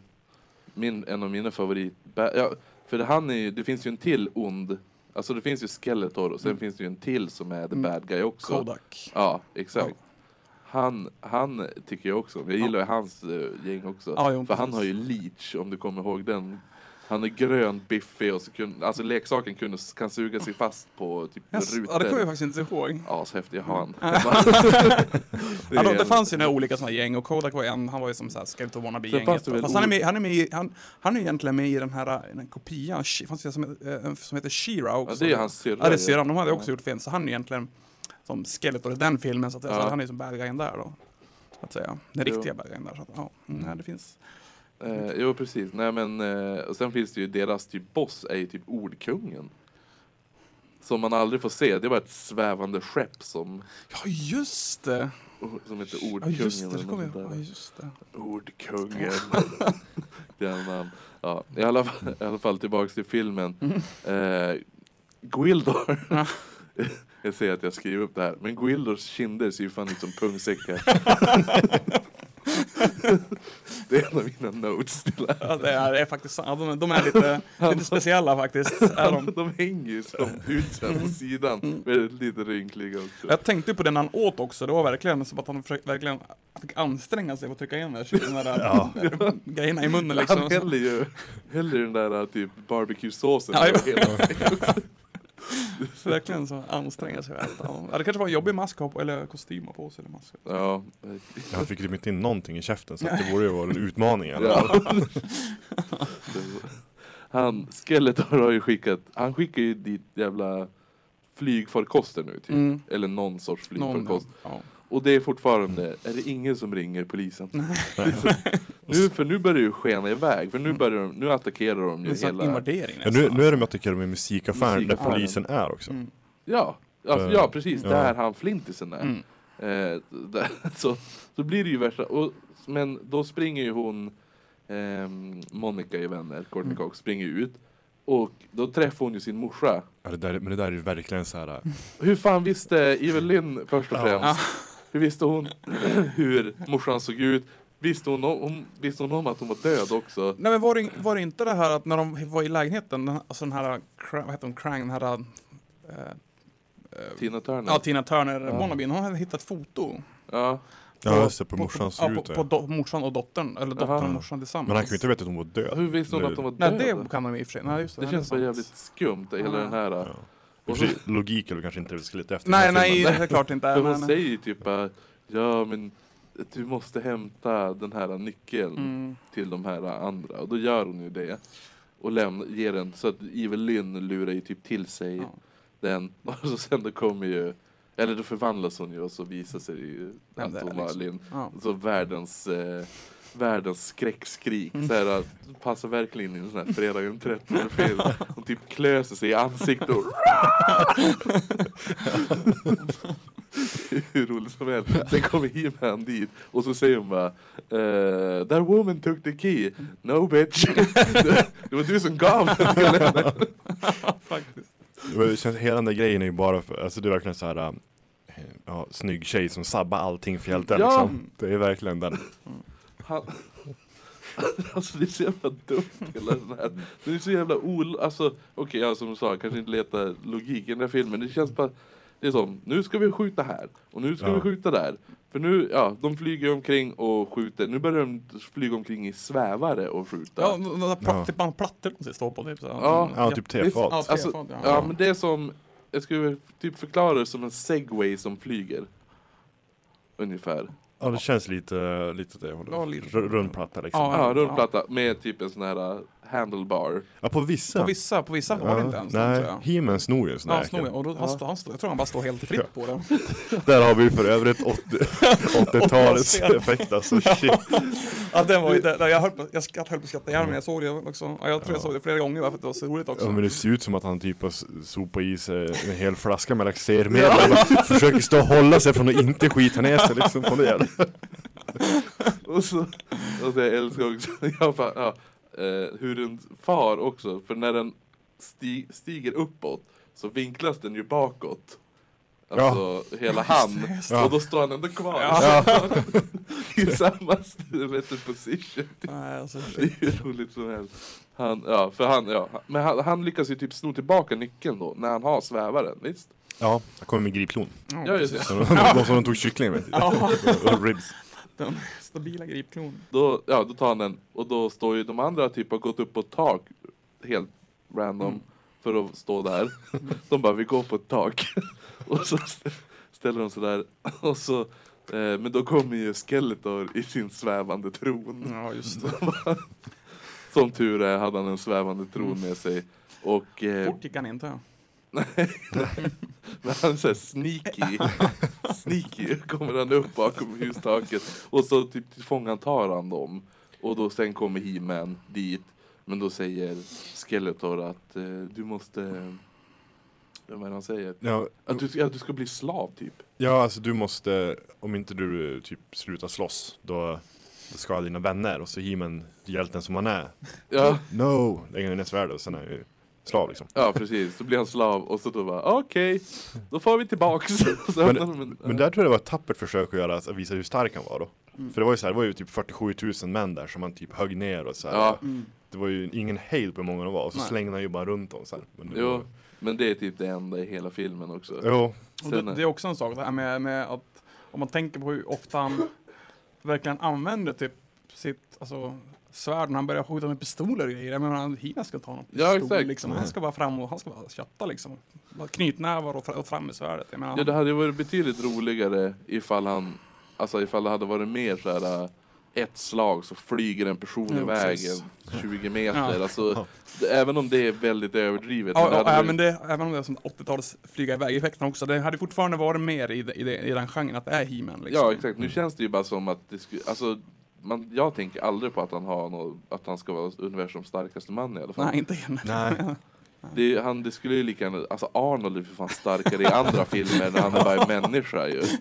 min, en av mina favorit... Ja, för han är, ju- det finns ju en till ond, alltså det finns ju Skeletor och sen Mm. finns det ju en till som är the Mm. bad guy också. Kodak. Ja, exakt. Ja. Han, han tycker jag också. Jag gillar ju hans eh, gäng också. Ja, För han har ju Leech, om du kommer ihåg den. Han är grön, biffig och så kunde, alltså leksaken kunde, kan suga sig fast på typ Yes. rutor. Ja, det kommer jag faktiskt inte ihåg. Ashäftig, har han. Ja, [laughs] de, är det fanns ju några olika sådana gäng och Kodak var en, han var ju som såhär Skeletor wannabe-gänget. det Fast han är med, han är med i, han, han är egentligen med i den här den här kopian, She- fanns det som, eh, som heter She-Ra Ja, också. det är hans syrra. Ja, det är ju. syrran, de hade Ja. också gjort film, så han är egentligen som Skeletor i den filmen, så att, Ja. så han är som bad där då. Att säga. Den riktiga bad där. Så att, ja, mm, det finns. Eh, jo precis, nej men eh, och sen finns det ju deras typ boss är ju typ ordkungen. Som man aldrig får se. Det var ett svävande skepp som, Ja, just det! som heter Ja, Ordkungen. just det. eller det kommer jag. Ja, just det. Ordkungen. [laughs] är namn. Ja, i alla, fall, I alla fall tillbaks till filmen. Eh, Gwildor. Ja. [laughs] jag ser att jag skriver upp det här. Men Gwildors kinder ser ju fan ut som pungsäckar. [laughs] [laughs] det är en av mina notes till det här. Ja, det är, är faktiskt sant. Ja, de, de är lite, [laughs] lite speciella faktiskt. Är de. De hänger ju som här på sidan. Väldigt lite rynkliga också. Jag tänkte på det när han åt också, det var verkligen som att han försökte, verkligen fick anstränga sig för att trycka in de där, där [laughs] grejerna i munnen liksom. Han häller ju häller den där typ barbecue-såsen. Ja, ja. [laughs] Verkligen så anstränga sig. för att äta. Ja, det kanske var en jobbig mask på, eller kostym på sig. Eller mask. Ja, Han fick ju inte in någonting i käften så det borde ju vara [laughs] en utmaning. Eller? Ja. [laughs] han, Skeletor har ju skickat, han skickar ju dit jävla flygfarkoster nu typ. Mm. Eller någon sorts Någon, flygfarkost. ja. Och det är fortfarande, är det ingen som ringer polisen? [laughs] nu, för nu börjar det ju skena iväg, för nu, börjar de, nu attackerar de Det ju hela... invadering Ja, nu, nu är de att tycka de är musikaffären där Musikaffären. polisen är också. Mm. Ja, alltså, Eh, ja precis, ja. där han flintisen är. Mm. Eh, där, [laughs] så, så blir det ju värsta, och, men då springer ju hon, ehm, Monica i Vänner, Courtney Cox, springer ut. Och då träffar hon ju sin morsa. Ja, det där, men det där är ju verkligen så här. äh, Hur fan visste Evelyn först och främst? Hur visste hon [clears throat] hur morsan såg ut? Visste hon, om, hon, visste hon om att hon var död också? Nej men var det, var det inte det här att när de var i lägenheten, alltså den här, vad heter hon, Krang, den här eh, Tina Turner? Ja, Tina Turner, Ja. Wannabeen, hon hade hittat foto. Ja. Ja just det, på morsans ja, ruta. på, på do, morsan och dottern, eller dottern Aha. och morsan tillsammans. Men han kan ju inte veta att hon var död. Hur visste hon att hon var Nej, död? det kan de i och för sig. Nej, just det. det känns bara jävligt skumt, hela Ja. den här. Ja. Och sig, logik eller kanske inte vi ska leta efter. Nej, nej, filmen. det är klart inte. För hon säger ju typ ja men du måste hämta den här nyckeln mm, till de här andra. Och då gör hon ju det. Och lämnar, ger den, så att Evelyn lurar ju typ till sig Ja. den. [laughs] Och så sen då kommer ju, eller då förvandlas hon ju och så visar sig det ju att det är, hon var liksom. Ja. Så världens, eh, världens skräckskrik. Mm. Så här, att- passar verkligen in i en sån här fredag den 13 film. [laughs] Hon typ klöser sig i ansiktet och Hur roligt som helst. Sen kommer He-Man dit och så säger hon bara eh, That woman took the key. No bitch. [laughs] det var du som gav den till henne. [laughs] Faktiskt. Det känns, hela den där grejen är ju bara för, alltså det är verkligen så här. äh, Ja, snygg tjej som sabbar allting för hjälten Ja. liksom. Det är verkligen den. Han, [laughs] alltså det är så jävla dumt hela den här. Det är så jävla ol... Alltså okej, ja, som du sa, kanske inte leta logik i den här filmen. Det känns bara... Det är som, nu ska vi skjuta här och nu ska Ja. vi skjuta där. För nu, ja, de flyger omkring och skjuter. Nu börjar de flyga omkring i svävare och skjuta. Ja, de där platt, Ja. typ bara plattor de står på. Typ, så. Ja. Ja, typ tefat. Alltså, tefat, ja. Ja, men det är som... Jag skulle typ förklara det som en segway som flyger. Ungefär. Ja, det känns lite, lite det. jag håller- Ja, lite. Rundplatta liksom. Ja. Ja, rundplatta med typ en sån här handlebar. Ja, på vissa. På vissa, på vissa var det inte ens. Nej. He-Man snor ju en sån Ja, där snor jag. jäkel. Och då, han, han jag tror han bara står helt fritt på den. [laughs] Där har vi för övrigt 80 80-talets [laughs] effekt alltså. Shit. Ja, den var ju, där, jag höll på, jag skratt, höll på att skratta ihjäl mig. Jag såg det också. Ja, jag tror jag såg det flera gånger bara för att det var så roligt också. Ja, men det ser ut som att han typ har s- sopat i sig en hel flaska med laxermedel och försöker stå och hålla sig från att inte skita ner sig liksom på det jävla. [laughs] Och så, och så jag älskar också jag bara, ja, eh, hur den far också. För när den sti, stiger uppåt så vinklas den ju bakåt. Alltså hela hand. [laughs] Ja. Och då står han ändå kvar. Ja. [laughs] I samma rätt position. Nej, alltså, Det är ju roligt som helst. Han, ja, för han, ja, men han, han lyckas ju typ sno tillbaka nyckeln då, när han har svävaren, visst? Ja, jag kommer med gripklon. ja, Ja, just det. Så de, de som de tog kyckling med. Ja. [laughs] Och ribs. Den [laughs] stabila gripklon. Då, ja, då tar han den, och då står ju de andra typ har gått upp på tak, helt random, Mm. för att stå där. [laughs] De bara, vi går på ett tak. [laughs] och så st- ställer de sig där, och så, eh, men då kommer ju Skeletor i sin svävande tron. Ja, just det. Som tur är hade han en svävande tron med sig. Och, eh, Fort gick han inte. Men han är sneaky, sneaky kommer han upp bakom hustaket och så typ fångantar han dem. Och då sen kommer He-Man dit. Men då säger Skeletor att eh, du måste vad är det han säger? Ja, Att du, ska- att du ska bli slav typ. ja, alltså du måste, om inte du eh, typ slutar slåss, då, skadar dina vänner och så He-Man, hjälten som han är, Ja, no, lägger ner svärdet och sen är han ju slav liksom. ja precis. Så blir han slav och så då bara okej, då får vi tillbaks. Men- öppnar de en- Men där tror jag det var ett tappert försök att göra, att visa hur stark han var då. För det var ju så här, det var ju typ 47 000 män där som han typ högg ner och så här. Ja, Det var ju ingen hejd på hur många de var och så Nej. slängde han ju bara runt dem så här. Men det jo. var- Men det är typ det enda i hela filmen också. Jo, Sen- det, det är också en sak det här med, med att om man tänker på hur ofta han verkligen använder typ sitt alltså, svärd när han börjar skjuta med pistoler och grejer. Jag menar, He-Man ska ta någon Ja, pistol exakt. liksom. Han ska bara fram och han ska bara kötta liksom. Bara Knytnävar och, och fram med svärdet. Jag menar, Ja, det hade ju varit betydligt roligare ifall han, alltså ifall det hade varit mer så här äh, ett slag så flyger en person Ja, iväg precis. en 20 meter. Ja. Alltså, det, även om det är väldigt överdrivet. Ja, men det ja, ja, varit- men det, även om det är som 80-tals flyga iväg-effekten också, det hade fortfarande varit mer i, det, i, i den genren att det är He-Man liksom. Ja exakt, nu känns det ju bara som att det skulle, alltså man, jag tänker aldrig på att han har något, att han ska vara universums starkaste man i alla fall. Nej, inte igen. nej. Det, han, det skulle ju lika gärna, alltså Arnold är för fan starkare i andra filmer när han är bara en människa ju. [laughs]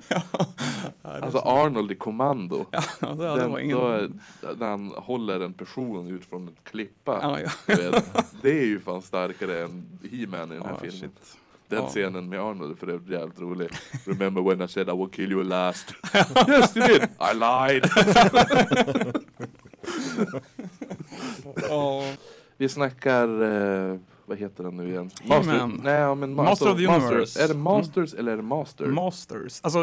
Alltså Arnold i Kommando. Ja, det, det Den, var ingen... då är, när han håller en person ut från en klippa. Ja, ja. du Vet, det är ju fan starkare än He-Man i den här Ja, filmen. shit. Den scenen med Arnold är för övrigt jävligt rolig. Remember when I said I will kill you last? yes you did! I lied! [laughs] Ja. Vi snackar, eh, vad heter den nu igen? He-Man. Nej, men Master of the Master. Universe. Är det Masters eller är det Master? Masters. Alltså,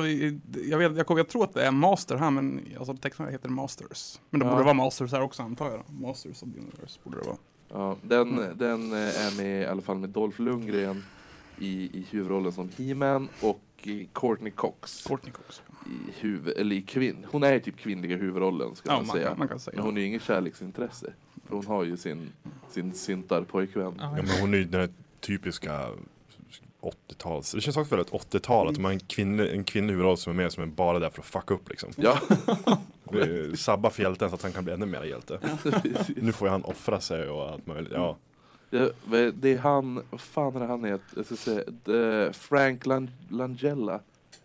jag, vet, jag, jag tror att det är Master här, men alltså, tecknaren heter Masters. Men det Ja. borde vara Masters här också antar jag. Masters of the Universe borde det vara. Ja, den, Mm. den eh, är med i alla fall med Dolph Lundgren i, i huvudrollen som He-Man och i Courtney Cox Courtney Cox. i huvud, eller i kvinn. Hon är typ kvinnliga huvudrollen ska Ja, man man, säga. man kan säga Men hon är ju inget kärleksintresse. För hon har ju sin, sin syntar pojkvän. Ja, men hon är ju den här typiska 80-tals, det känns också väldigt 80-tal att de har en kvinnlig, en kvinnlig huvudroll som är med som är bara där för att fucka upp liksom. Ja, [laughs] Det är Sabba för hjälten så att han kan bli ännu mer hjälte. Nu får ju han offra sig och allt möjligt. Ja, det, det är han, vad fan är det han heter? Jag ska säga, det- Frank Lan- Langella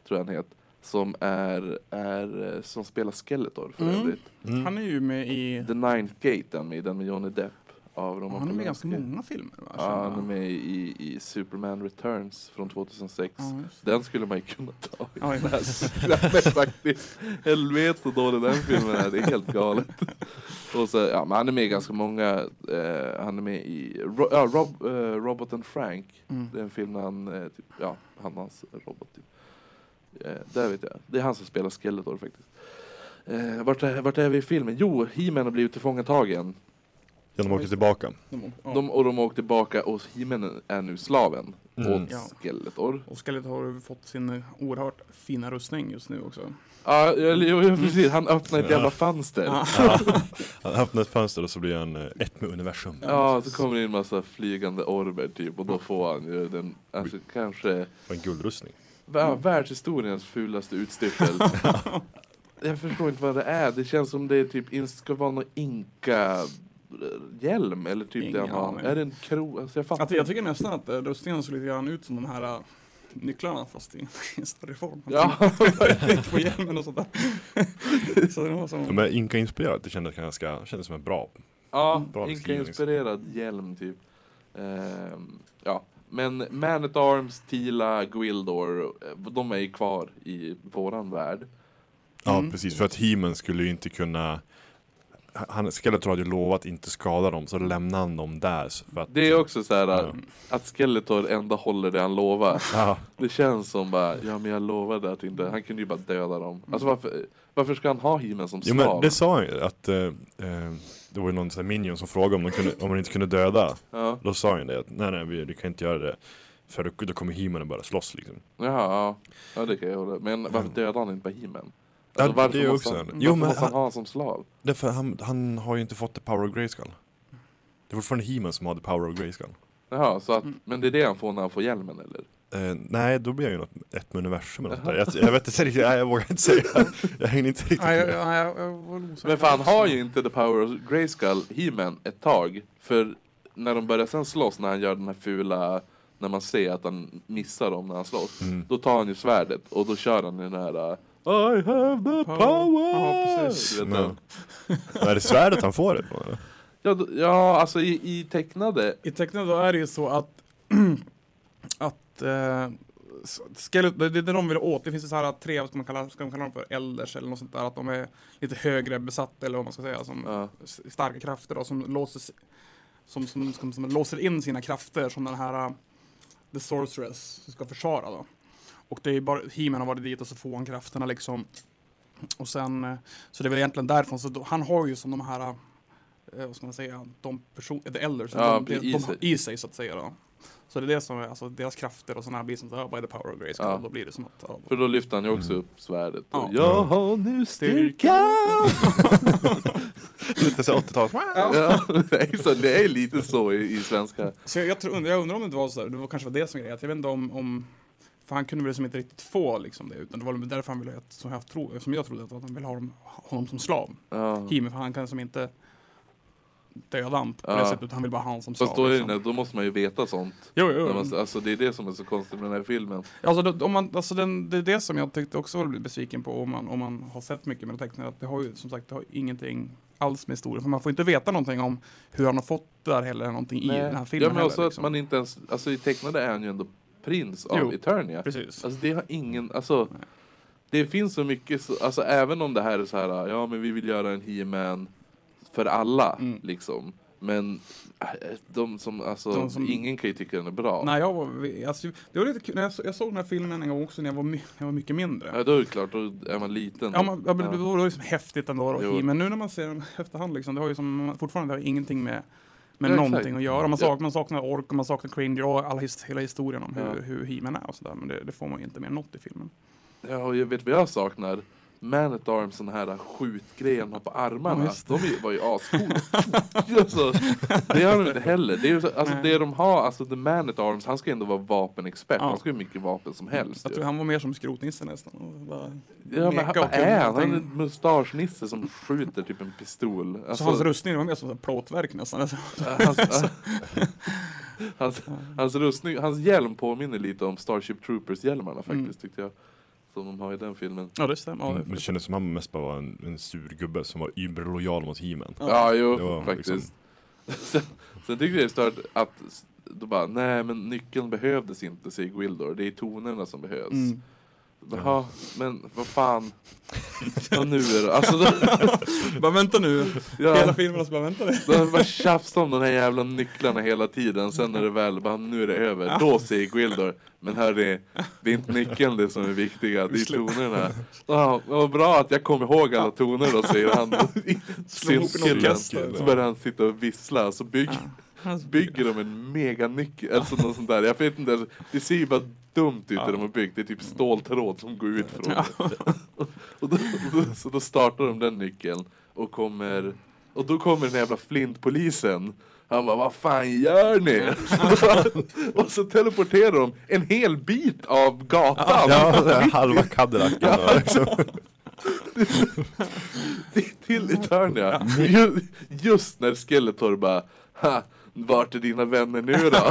tror jag han heter. Som är, är, eh, som spelar Skeletor för Mm. övrigt. Mm. Han är ju med i... The Ninth Gate den med, den med Johnny Depp. Av Roman Han är med i ganska många filmer. Va? Ja, han är med i, i Superman Returns från 2006. Ja. Den skulle man ju kunna ta. Ja, [laughs] Den är faktiskt, helvete så dålig den filmen är, det är helt galet. [laughs] Och så, ja, men han är med i ganska många, eh, han är med i Ro, ja, Rob, eh, Robot and Frank. Mm. Det är en film när han, eh, typ, ja, han hans robot typ. Eh, där vet jag, det är han som spelar Skeletor faktiskt. Eh, vart, är, vart är vi i filmen? Jo, He-Man har blivit tillfångatagen. Ja, de åker tillbaka. De, ja. De, och de åkte tillbaka och He-Man är nu slaven Mm. åt Ja. Skeletor. Och Skelett har ju fått sin oerhört fina rustning just nu också. Ja, jo, precis. Han öppnar ett jävla fönster. Ja. Han öppnar ett fönster och så blir han eh, ett med universum. Ja, så kommer det in massa flygande orber typ och då får han ju den, alltså kanske en guldrustning. vä- världshistoriens fulaste utstyrsel. [laughs] Jag förstår inte vad det är. Det känns som det typ in- ska vara någon inka hjälm eller typ Ingen det han har. Är det en kro? Alltså jag fattar Att jag tycker nästan att eh, rustningen ser lite grann ut som de här äh, nycklarna fast [laughs] i en större form. Ja. På hjälmen och sånt där. [laughs] Så det var som... De är Inka-inspirerat, det kändes ganska, kändes som en bra. Ja, Bra inka-inspirerad hjälm typ. Ehm, ja, men Man at Arms, Tila, Gwildor, eh, de är ju kvar i våran värld. Ja Mm. precis, för att He-Man skulle ju inte kunna han, Skeletor hade ju lovat att inte skada dem, så lämnade han dem där att, Det är också så här Ja. att Skeletor ändå håller det han lovar. Ja, Det känns som bara, ja men jag lovade att inte, han kunde ju bara döda dem. Alltså varför, varför ska han ha He-Man som jo, slav? men det sa han ju att eh, eh, Det var ju någon sån minion som frågade om de, kunde, om de inte kunde döda Ja, Då sa han det att nej nej vi, du kan inte göra det För då, då kommer He-Man börja slåss liksom Jaha, ja. ja det kan jag hålla Men varför dödar han inte bara He-Man? Ja, Alltså, varför det är måste också han, Jo, men måste han han- ha honom som slav? Därför han, han har ju inte fått the power of Grayskull Det är fortfarande He-Man som har the power of Grayskull Jaha, så att, men det är det han får när han får hjälmen eller? eh, Nej, då blir jag ju något, ett med universum eller något där. jag, jag vet inte riktigt, nej, jag vågar inte säga [laughs] Jag hänger inte riktigt Nej, jag, med jag, jag. Men för han har ju inte the power of Grayskull, He-Man, ett tag. För när de börjar sen slåss, när han gör den här fula, när man ser att han missar dem när han slåss. Mm. Då tar han ju svärdet och då kör han den här uh, I have the power! Ja, precis. Du vet den. [laughs] Är det svärdet han får det på? Eller? Ja, då- ja, alltså i, i tecknade, I tecknat då är det ju så att [clears throat] att eh, det, det är det de vill åt. Det finns ju så här tre, vad ska man kalla, ska man kalla dem för, elders eller något sånt där. Att de är lite högre besatta eller vad man ska säga. Som ja, s- starka krafter då, som låser, s- som, som, som, som låser in sina krafter som den här uh, The Sorceress ska försvara då. Och det är bara, He-Man har varit dit och så får han krafterna liksom. Och sen, eh, så det är väl egentligen därifrån, så då, han har ju som de här, eh, vad ska man säga, de person, the elders, Ja, de, de, i de, sig. i sig så att säga då. Så det är det som är, alltså deras krafter och sådana här blir som så här, by the power of grace, Ja. då blir det som att, ja, för då lyfter han ju också upp svärdet. Ja. Och, Jag har nu styrka! [laughs] Lite så 80-tal. [laughs] Ja, det är så- det är lite så i, i svenska. Så jag, jag, tror, jag undrar om det var så här, det var kanske var det som var grejen. att Jag vet inte om, om för han kunde väl liksom inte riktigt få liksom det, utan det var därför han ville, att- som jag, tro, som jag trodde, att han ville ha dem, honom som slav. Ja. He-Man, för han kan som inte döda honom på Ja. det sättet, utan han vill bara ha honom som slav. Fast då, det, liksom. då måste man ju veta sånt. Jo, jo. man, alltså det är det som är så konstigt med den här filmen. Alltså, det, om man, alltså den, det är det som jag tyckte också lite besviken på om man, om man har sett mycket med teckningar. Att det har ju som sagt det har ingenting alls med historien. För man får inte veta någonting om hur han har fått det där heller, någonting i den här filmen ja, men också heller. att Liksom. man inte ens, alltså i tecknade är han ju ändå prins av Jo. Eternia. Precis. Alltså det har ingen, alltså det finns så mycket, så, alltså även om det här är så här, ja men vi vill göra en He-Man för alla Mm. liksom. Men äh, de som, alltså De som- ingen kan ju tycka den är bra. Nej, jag var, alltså, det var lite kul. Jag, så- jag såg den här filmen en gång också när jag var, my, [laughs] jag var mycket mindre. Ja då är det klart, då är man liten. Ja, man, ja, det var liksom häftigt ändå. Då, men nu när man ser den efterhand, liksom, det har ju som, fortfarande det har ingenting med, med Ja, någonting exakt. att göra. Man saknar, man saknar Ork och man saknar Cringer och his, hela historien om hur, Ja. hur He-Man är och sådär. Men det, det får man ju inte med något i filmen. Ja, och jag vet vad jag saknar? Man at Arms, sån här skjutgrejen på armarna. Just de var ju ascoola. [laughs] alltså, det har de inte heller. Det, är, ju så- alltså, Nej. det de har, alltså the Man at Arms, han ska ändå vara vapenexpert. Ja. Han ska hur mycket vapen som helst. Jag ju. tror han var mer som skrotnisse nästan. och bara Ja men han, vad är han? Han är en mustaschnisse som skjuter typ en pistol. Så Alltså, hans rustning var mer som så plåtverk nästan. Alltså, [laughs] hans, [laughs] hans, hans rustning, hans hjälm påminner lite om Starship Troopers hjälmarna faktiskt Mm. tyckte jag. Som de har i den filmen. Ja det stämmer. Ja, Mm, men det det, kändes som han mest bara var en, en sur gubbe som var überlojal mot He-Man. Ja, jo, Det var faktiskt. liksom- [laughs] sen, sen tyckte jag det är stört att då bara, nej men nyckeln behövdes inte, säger Gwildor. Det är tonerna som behövs. mm. Jaha, men vad fan. Ja, nu är det, alltså [laughs] då, Bara vänta nu. Hela ja, filmen så bara vänta nu. då bara tjafsar om de här jävla nycklarna hela tiden. Sen när det väl, bara, nu är det över. Då säger Gwildor, men hörni, det är inte nyckeln det som är viktiga, det är tonerna. Ja, vad bra att jag kommer ihåg alla toner då, säger han. [laughs] Slå ihop en Synskillen. orkester. Så börjar han sitta och vissla, så bygger Ja. bygger de en meganyckel, alltså något sånt där. Jag vet inte, alltså, det ser ju bara dumt ut Ja. det de har byggt. Det är typ ståltråd som går ut från det. och då, då, så då startar de den nyckeln och kommer, och då kommer den jävla flintpolisen. Han bara, vad fan gör ni? [laughs] och så teleporterar de en hel bit av gatan Ja, det är halva Cadillac. Ja. Liksom. till Eternia. Ju- Just när Skeletor bara, ha, vart är dina vänner nu då? [laughs]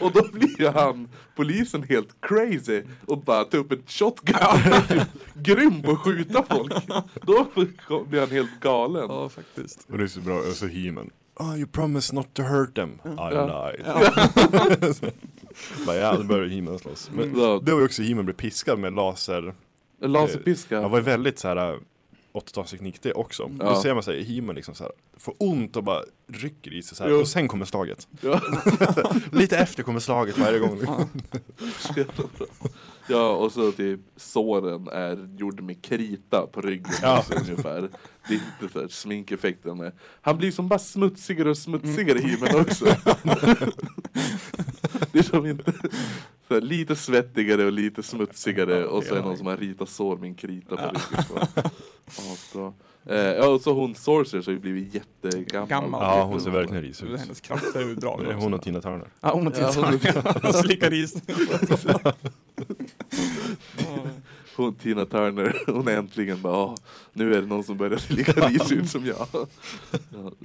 [laughs] och då blir ju han, polisen helt crazy och bara tar upp ett shotgun. [laughs] Grym på att skjuta folk. Då blir han helt galen. Ja faktiskt. Och det är så bra, och så He-Man. Oh, you promised not to hurt them. I Ja. lied. Bara, ja, då börjar He-Man slåss. Men Ja, det var ju också He-Man blev piskad med laser. en laserpiska. Han var väldigt så här 80-talsteknik det också. Ja. Då ser man sig He-Man liksom så här, får ont och bara rycker i sig så här. Och sen kommer slaget. Ja. [laughs] Lite efter kommer slaget varje gång. Ja, och så typ såren är gjord med krita på ryggen Ja. också, ungefär. Det är inte så här sminkeffekten. är- Han blir som bara smutsigare och smutsigare i men också. [laughs] det är som inte... Här, lite svettigare och lite smutsigare och så är det någon som har ritat sår med en krita på ryggen. Så. Asbra. Eh, ja, och så hon Sorceress har ju blivit jättegammal. Gammal. Ja, hon ser verkligen är ut. hennes krafter är är också. hon och Tina Turner. Ja, hon har Ja, hon- tittat. Ja, [laughs] Slickar is. [laughs] hon, Tina Turner, hon äntligen bara "Åh, nu är det någon som börjar se lika [laughs] ris ut som jag. Ja,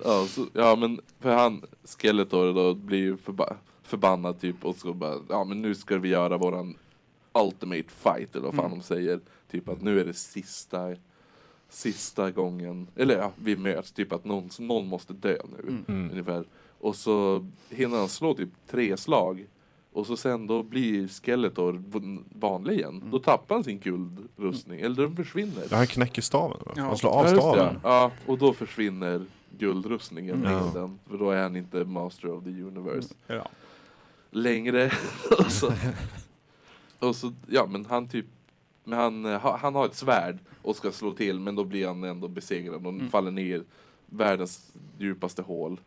ja, så, ja men för han, Skeletor då blir ju förba förbannad typ och så bara, ja men nu ska vi göra våran ultimate fight eller vad fan de säger. Typ att nu är det sista sista gången, eller ja, vi möts, typ att någon, någon måste dö nu. Ungefär. Och så hinner han slå typ tre slag. Och så sen då blir Skeletor vanlig igen. Då tappar han sin guldrustning, eller den försvinner. Ja, han knäcker staven va? Ja. Han slår av staven. Ja, och då försvinner guldrustningen med Ja. den. För då är han inte Master of the Universe Ja. längre. [laughs] och, så, och så, ja men han typ, men han, eh, ha- han har ett svärd och ska slå till men då blir han ändå besegrad och faller ner i världens djupaste hål.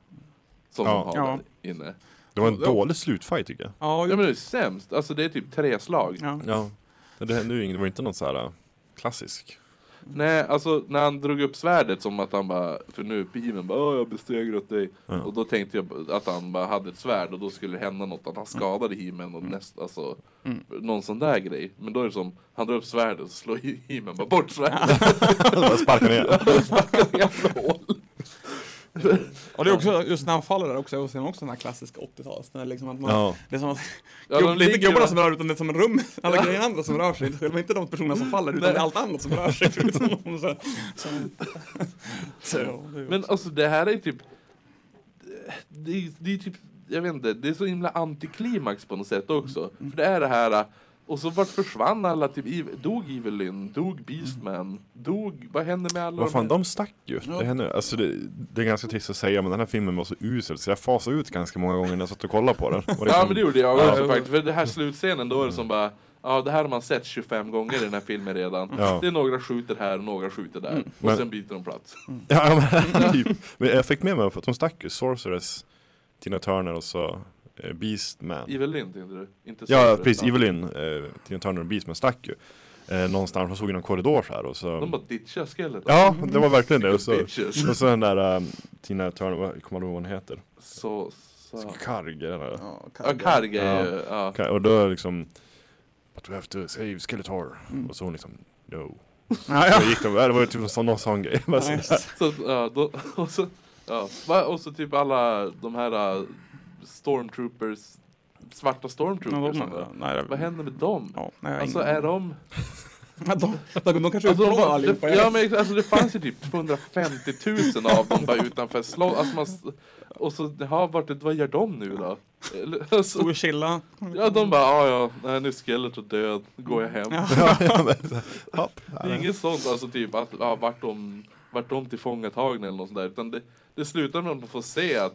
Som Ja. de har Ja. där inne. Det var en Ja. dålig slutfight tycker jag. Ja, Ja men det är sämst, alltså det är typ tre slag. ja. Ja. Det, hände ju inget, det var inte något så här äh, klassisk. Nej, alltså när han drog upp svärdet som att han bara, för nu Pimen bara jag har besegrat dig. Ja. Och då tänkte jag att han bara hade ett svärd och då skulle det hända något, att han skadade He-Man och näst, alltså någon sån där grej. Men då är det som, han drar upp svärdet och slår He-Man bara bort svärdet. [laughs] Bara sparka ner. [laughs] Sparkar hål. Och det är också, just när han faller där också, och sen också den här klassiska 80-tals. Det är liksom att man, Ja. det är som att, Ja, de det är inte gubbarna som rör utan det är som en rum, alla grejer andra som rör sig. Det är inte de personerna som faller utan det är allt annat som rör sig förutom de så, så, så, ja, det är- Men alltså det här är typ, det är, det är typ, jag vet inte, det är så himla antiklimax på något sätt också. För det är det här, och så vart försvann alla, typ, Eve- dog Evelyn, dog Beastman, dog, vad hände med alla Vad fan, de stack ju. Ja. Det, hände, alltså det, det är ganska trist att säga, men den här filmen var så usel så jag fasade ut ganska många gånger när jag satt och kollade på den. Och Ja liksom- men det gjorde jag Ja. också faktiskt, för det här slutscenen då är det som bara Ja det här har man sett 25 gånger i den här filmen redan. Ja. Det är några skjuter här och några skjuter där. Och Men- sen byter de plats. Ja, [laughs] men, typ. men jag fick med mig för att de stack ju Sorceress, Tina Turner och så Beastman. Evelyn tänkte du? Inte Ja, precis. ja. Evelyn, eh, Tina Turner och Beastman stack ju. Eh, någonstans, de såg i någon korridor så här och så... De bara ditchar Skeletor. Ja, det var verkligen det. Och så, [laughs] och så den där um, Tina Turner, vad kommer du ihåg vad hon heter? Så, så. Karg eller? ja, Ja, Karg är Ja. ju, ja. Ka- Och då liksom But we have to save Skeletor. Och så hon liksom No. [laughs] Ja, ja. Så gick de, ja, det var ju typ någon sån grej. [laughs] Så- Ja, ja, då, och, så, ja, och så typ alla de här uh, stormtroopers, svarta Ja, stormtroopers. de- då. nej, Vad händer med dem? Ja, nej, Alltså ingen- är de... [laughs] Ja, de, de, de kanske Alltså, de allihopa. det, ja, men, alltså det fanns ju typ 250 000 av dem bara utanför slott. Alltså man, och så, ja, vart, vad gör de nu då? Eller, Stod [laughs] alltså, och chilla. ja, de bara, ja, ja, nej, nu är Skeletor död, går jag hem. Ja. [laughs] Det är inget sånt, alltså typ att, ja, vart de, vart de tillfångatagna eller något sånt där. Utan det, det slutar med att man får se att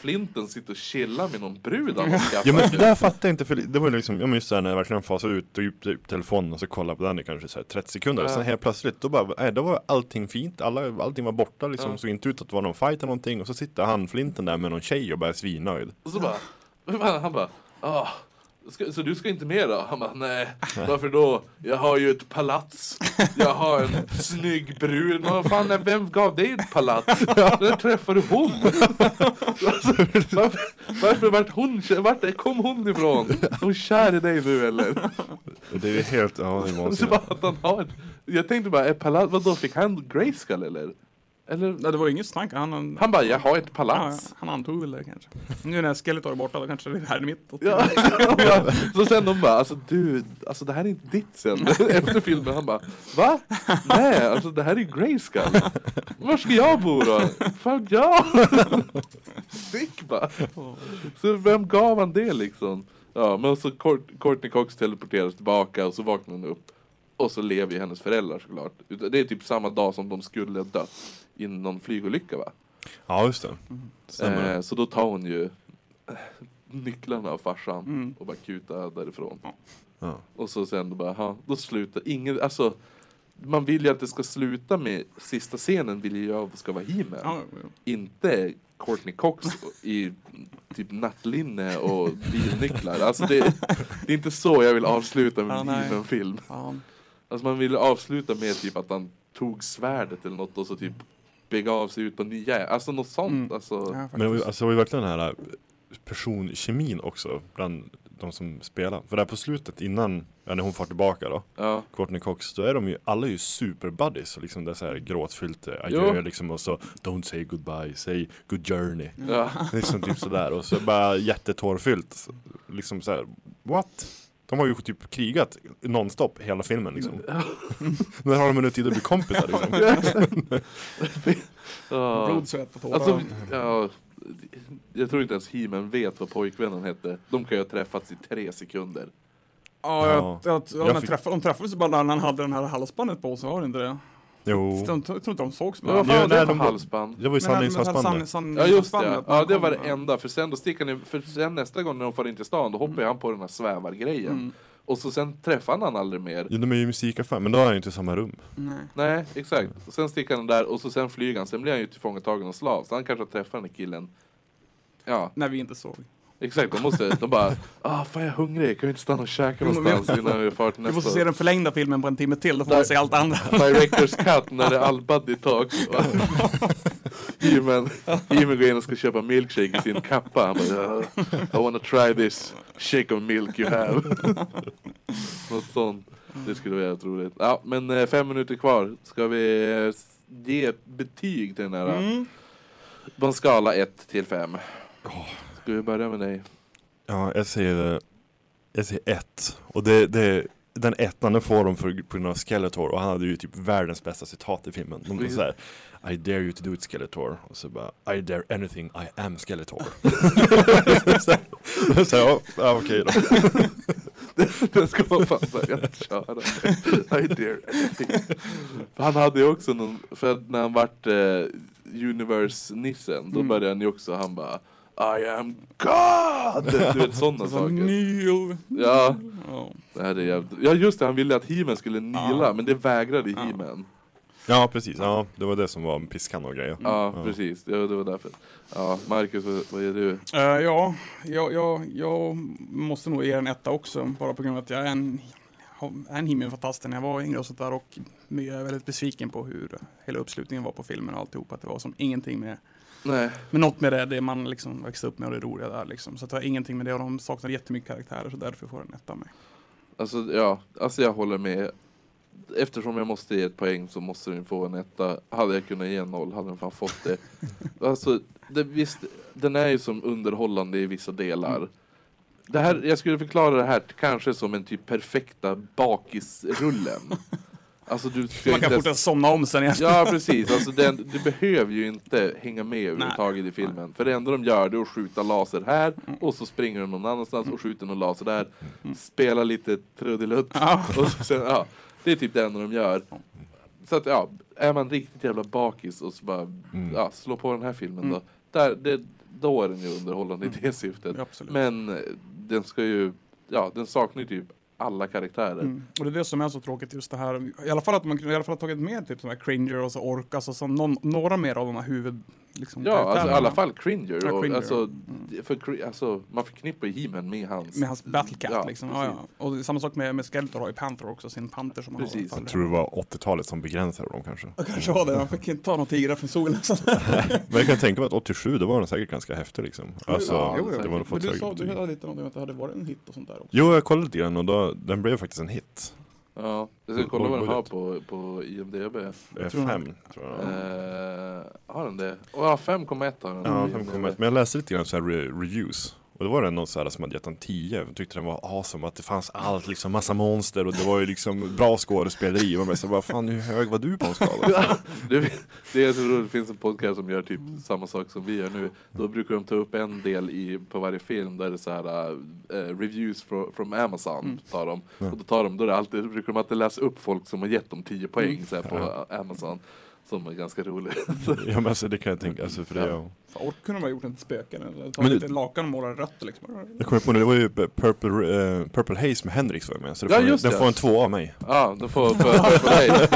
Flinten sitter och chillar med någon brud han har skaffat. Ja men där fattar jag inte för det var ju liksom, ja men just såhär när jag verkligen fasade ut, tog upp upp telefonen och så kollade på den i kanske så här 30 sekunder. Ja. Sen helt plötsligt, då bara, nej, då var allting fint, Alla, allting var borta liksom, Ja. såg inte ut att det var någon fight eller någonting. Och så sitter han, Flinten där med någon tjej och bara är svinnöjd. Och så bara, [laughs] han bara, ah, ska, så du ska inte med då? Han bara, nej, varför då? Jag har ju ett palats, jag har en snygg brud, vad fan, vem gav dig ett palats? När träffade du hon? Alltså, varför, varför vart hon, vart kom hon ifrån? Hon kär i dig nu eller? Det är helt, ja det är vansinnigt. bara att han har ett, jag tänkte bara, ett palats, vadå fick han Grayskull eller? Eller? Nej, det var inget snack. Han, han, Han bara, jag har ett palats. han antog väl det kanske. Nu när Skeletor är borta, då kanske det här är mitt. Ja, ja. [laughs] Så sen de bara, alltså du, alltså det här är inte ditt sen. [laughs] Efter filmen, han bara, va? Nej, alltså det här är Grayskull. [laughs] Var ska jag bo då? Fan ja! Stick bara. Så vem gav han det liksom? Ja, men så Court- Courtney Cox teleporteras tillbaka och så vaknar hon upp. Och så lever ju hennes föräldrar såklart. Det är typ samma dag som de skulle ha dött i någon flygolycka va? Ja just det. Stämmer. Eh, så då tar hon ju eh, nycklarna av farsan Mm. och bara kutar därifrån. Ja. Och så sen då bara, aha, då slutar ingen, alltså man vill ju att det ska sluta med, sista scenen vill ju jag att det ska vara He-Man. Ja, Inte Courtney Cox i typ nattlinne och bilnycklar. Alltså det, det är inte så jag vill avsluta med Ja, en nej. He-Man-film. Alltså man vill avsluta med typ att han tog svärdet eller något och så typ begav sig ut på nya, alltså något sånt. Mm. Alltså, Ja, Men det var, ju- alltså, det var ju verkligen den här, personkemin också bland de som spelar. För där på slutet innan, ja, när hon får tillbaka då, Ja, Courtney Cox, då är de ju, alla är ju super buddies och liksom det är så här gråtfyllt eh, Jo. adjö liksom och så Don't say goodbye, say good journey. ja. Liksom typ sådär och så bara jättetårfyllt. Liksom så här, what? De har ju typ krigat nonstop hela filmen liksom. När har de nu tid att bli kompisar liksom? [laughs] Blod, svett och tårar. Alltså, ja, jag tror inte ens He-Man vet vad pojkvännen hette. De kan ju ha träffats i tre sekunder. ja, Ja. jag, jag, Jag jag, fick- träffade, de träffades bara när han hade den här halsbandet på sig, var det inte det? Jo. Jag tror inte de sågs Men vad fan Ja, var det för de- halsband? Det var ju sanningshalsbandet. Ja just det, ja det var det enda. För sen då sticker han för sen nästa gång när de får in till stan då hoppar han på den här svävargrejen. Mm. Och så sen träffar han aldrig mer. Ja, de är ju musikaffär, men då är han ju inte i samma rum. Nej. Nej, exakt. Och sen sticker han där och så sen flyger han. Sen blir han ju tillfångatagen och slav. Så han kanske träffar den killen. Ja, När vi inte såg. Exakt. De måste, de bara, ah fan jag är hungrig, kan vi inte stanna och käka någonstans innan vi far till Vi måste nästa? se den förlängda filmen på en timme till, då får Där- man se allt andra. [laughs] Directors cut när det är all buddy talk. He-Man går in och ska köpa milkshake i sin kappa. Han bara, "Uh, I wanna try this shake of milk you have. [laughs] Något sånt. Det skulle vara jävligt roligt. Ja, men eh, fem minuter kvar. Ska vi eh, ge betyg till den här? Mm. På en skala 1 till 5. Ska vi börja med dig? Ja, jag säger, jag säger ett. Och det, det, den ettan den får de för, på grund av Skeletor och han hade ju typ världens bästa citat i filmen. De var såhär I dare you to do it Skeletor. Och så bara I dare anything, I am Skeletor. [laughs] så, ja, ja okej då. [laughs] Den ska man fan börja köra. I dare anything. För Han hade ju också någon, för när han vart eh, Universe-nissen, då Mm. började han ju också, han bara I am God! Du vet sådana Så saker. Neil. Ja, Ja. det här är jävligt. Ja just det, han ville att He-Man skulle nila, Ja. men det vägrade Ja. He-Man. Ja precis, ja det var det som var piskan och grejer. Ja, Ja. precis. Ja, det var därför. Ja, Marcus, vad, är du? Eh, ja, jag, jag, jag måste nog ge den etta också, bara på grund av att jag är en, en himmelfantast när jag var yngre och sånt där och jag är väldigt besviken på hur hela uppslutningen var på filmen och alltihop, att det var som ingenting med, Nej, med något med det, det man liksom växte upp med och det roliga där liksom. Så att det har ingenting med det och de saknar jättemycket karaktärer så därför får den etta med. alltså ja, alltså jag håller med. Eftersom jag måste ge ett poäng så måste den få en etta. Hade jag kunnat ge en noll hade den fan fått det. [laughs] Alltså, det, visst, den är ju som underhållande i vissa delar. Det här, jag skulle förklara det här kanske som en typ perfekta bakisrullen. [laughs] Alltså du ska Man kan inte fortsätta somna om sen igen. Ja precis, alltså den, du behöver ju inte hänga med överhuvudtaget i filmen. För det enda de gör det är att skjuta laser här och så springer de någon annanstans och skjuter någon laser där. Spelar lite trudelutt. Ja. [laughs] Och sen, ja, det är typ det enda de gör. Så att ja, är man riktigt jävla bakis och så bara Mm. ja, slå på den här filmen Mm. då. Där, det, då är den ju underhållande i det syftet. Ja. Men eh, den ska ju, ja den saknar ju typ alla karaktärer. Mm. Och det är det som är så tråkigt just det här. I alla fall att man i alla fall har tagit med typ sådana här Cringer och så Orcas och så någon, några mer av de här huvud... Liksom, Ja, alltså i alla fall Cringer. Ja, och, Cringer. Alltså, Mm. för, alltså, man förknippar ju He-Man med hans... Med hans Battlecat Ja, liksom. Ja, ja. Och samma sak med, med Skeletor har ju Panther också, sin Panther som han Precis. har. Jag tror det var 80-talet som begränsade dem kanske. Ja, kanske var det, man fick inte ta någon tigrar från solen. [laughs] Men jag kan tänka mig att 87, då var den säkert ganska häftig liksom. Alltså, Ja, jo, jo. det var Men du sa, du hade lite om att det hade varit en hit och sånt där också. Jo, jag kollade lite grann och då, den blev faktiskt en hit. Ja, jag ska kolla vad den har på, på IMDB. Eh, tror Fem, tror jag. Eh, har den det? Oh, ja, 5,1 har den. Ja, på 5,1. IMDb. Men jag läste lite grann så här re reviews. Och då var det någon så här som hade gett den 10. Jag tyckte den var awesome. Att det fanns allt, liksom massa monster och det var ju liksom bra skådespeleri. Och man bara så, fan hur hög var du på en skala? [laughs] Du vet, det är så roligt, det finns en podcast som gör typ samma sak som vi gör nu. Då brukar de ta upp en del i, på varje film där det är så här uh, reviews från from Amazon. Mm. Tar de. Och då, tar de, då, är det alltid, då brukar de alltid läsa upp folk som har gett dem 10 poäng Mm. så här, på Ja. Amazon. Som är ganska roligt. [laughs] ja men alltså det kan jag tänka. Alltså, för det, ja. Fan, Ork kunde de ha gjort en spöke. Eller ta Men det- lite lakan och måla rött liksom. Jag kommer på nu, det var ju Purple, eh, Purple Haze med Hendrix var med. Så det Ja, får, just den det. får en två av mig. Ja, då får för dig.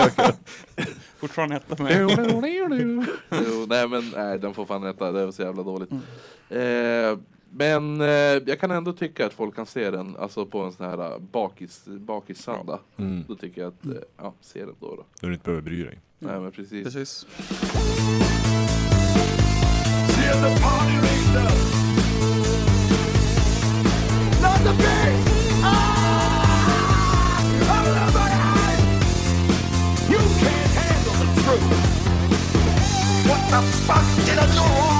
[laughs] Fortfarande etta för mig. [laughs] jo, nej men nej, den får fan äta, det var så jävla dåligt. Mm. Eh, men eh, jag kan ändå tycka att folk kan se den alltså på en sån här eh, bakis, bakis-söndag. Mm. Då tycker jag att, eh, ja, se den då. då. När du inte behöver bry dig. Nej men precis. Precis. Ah! What the fuck did I do?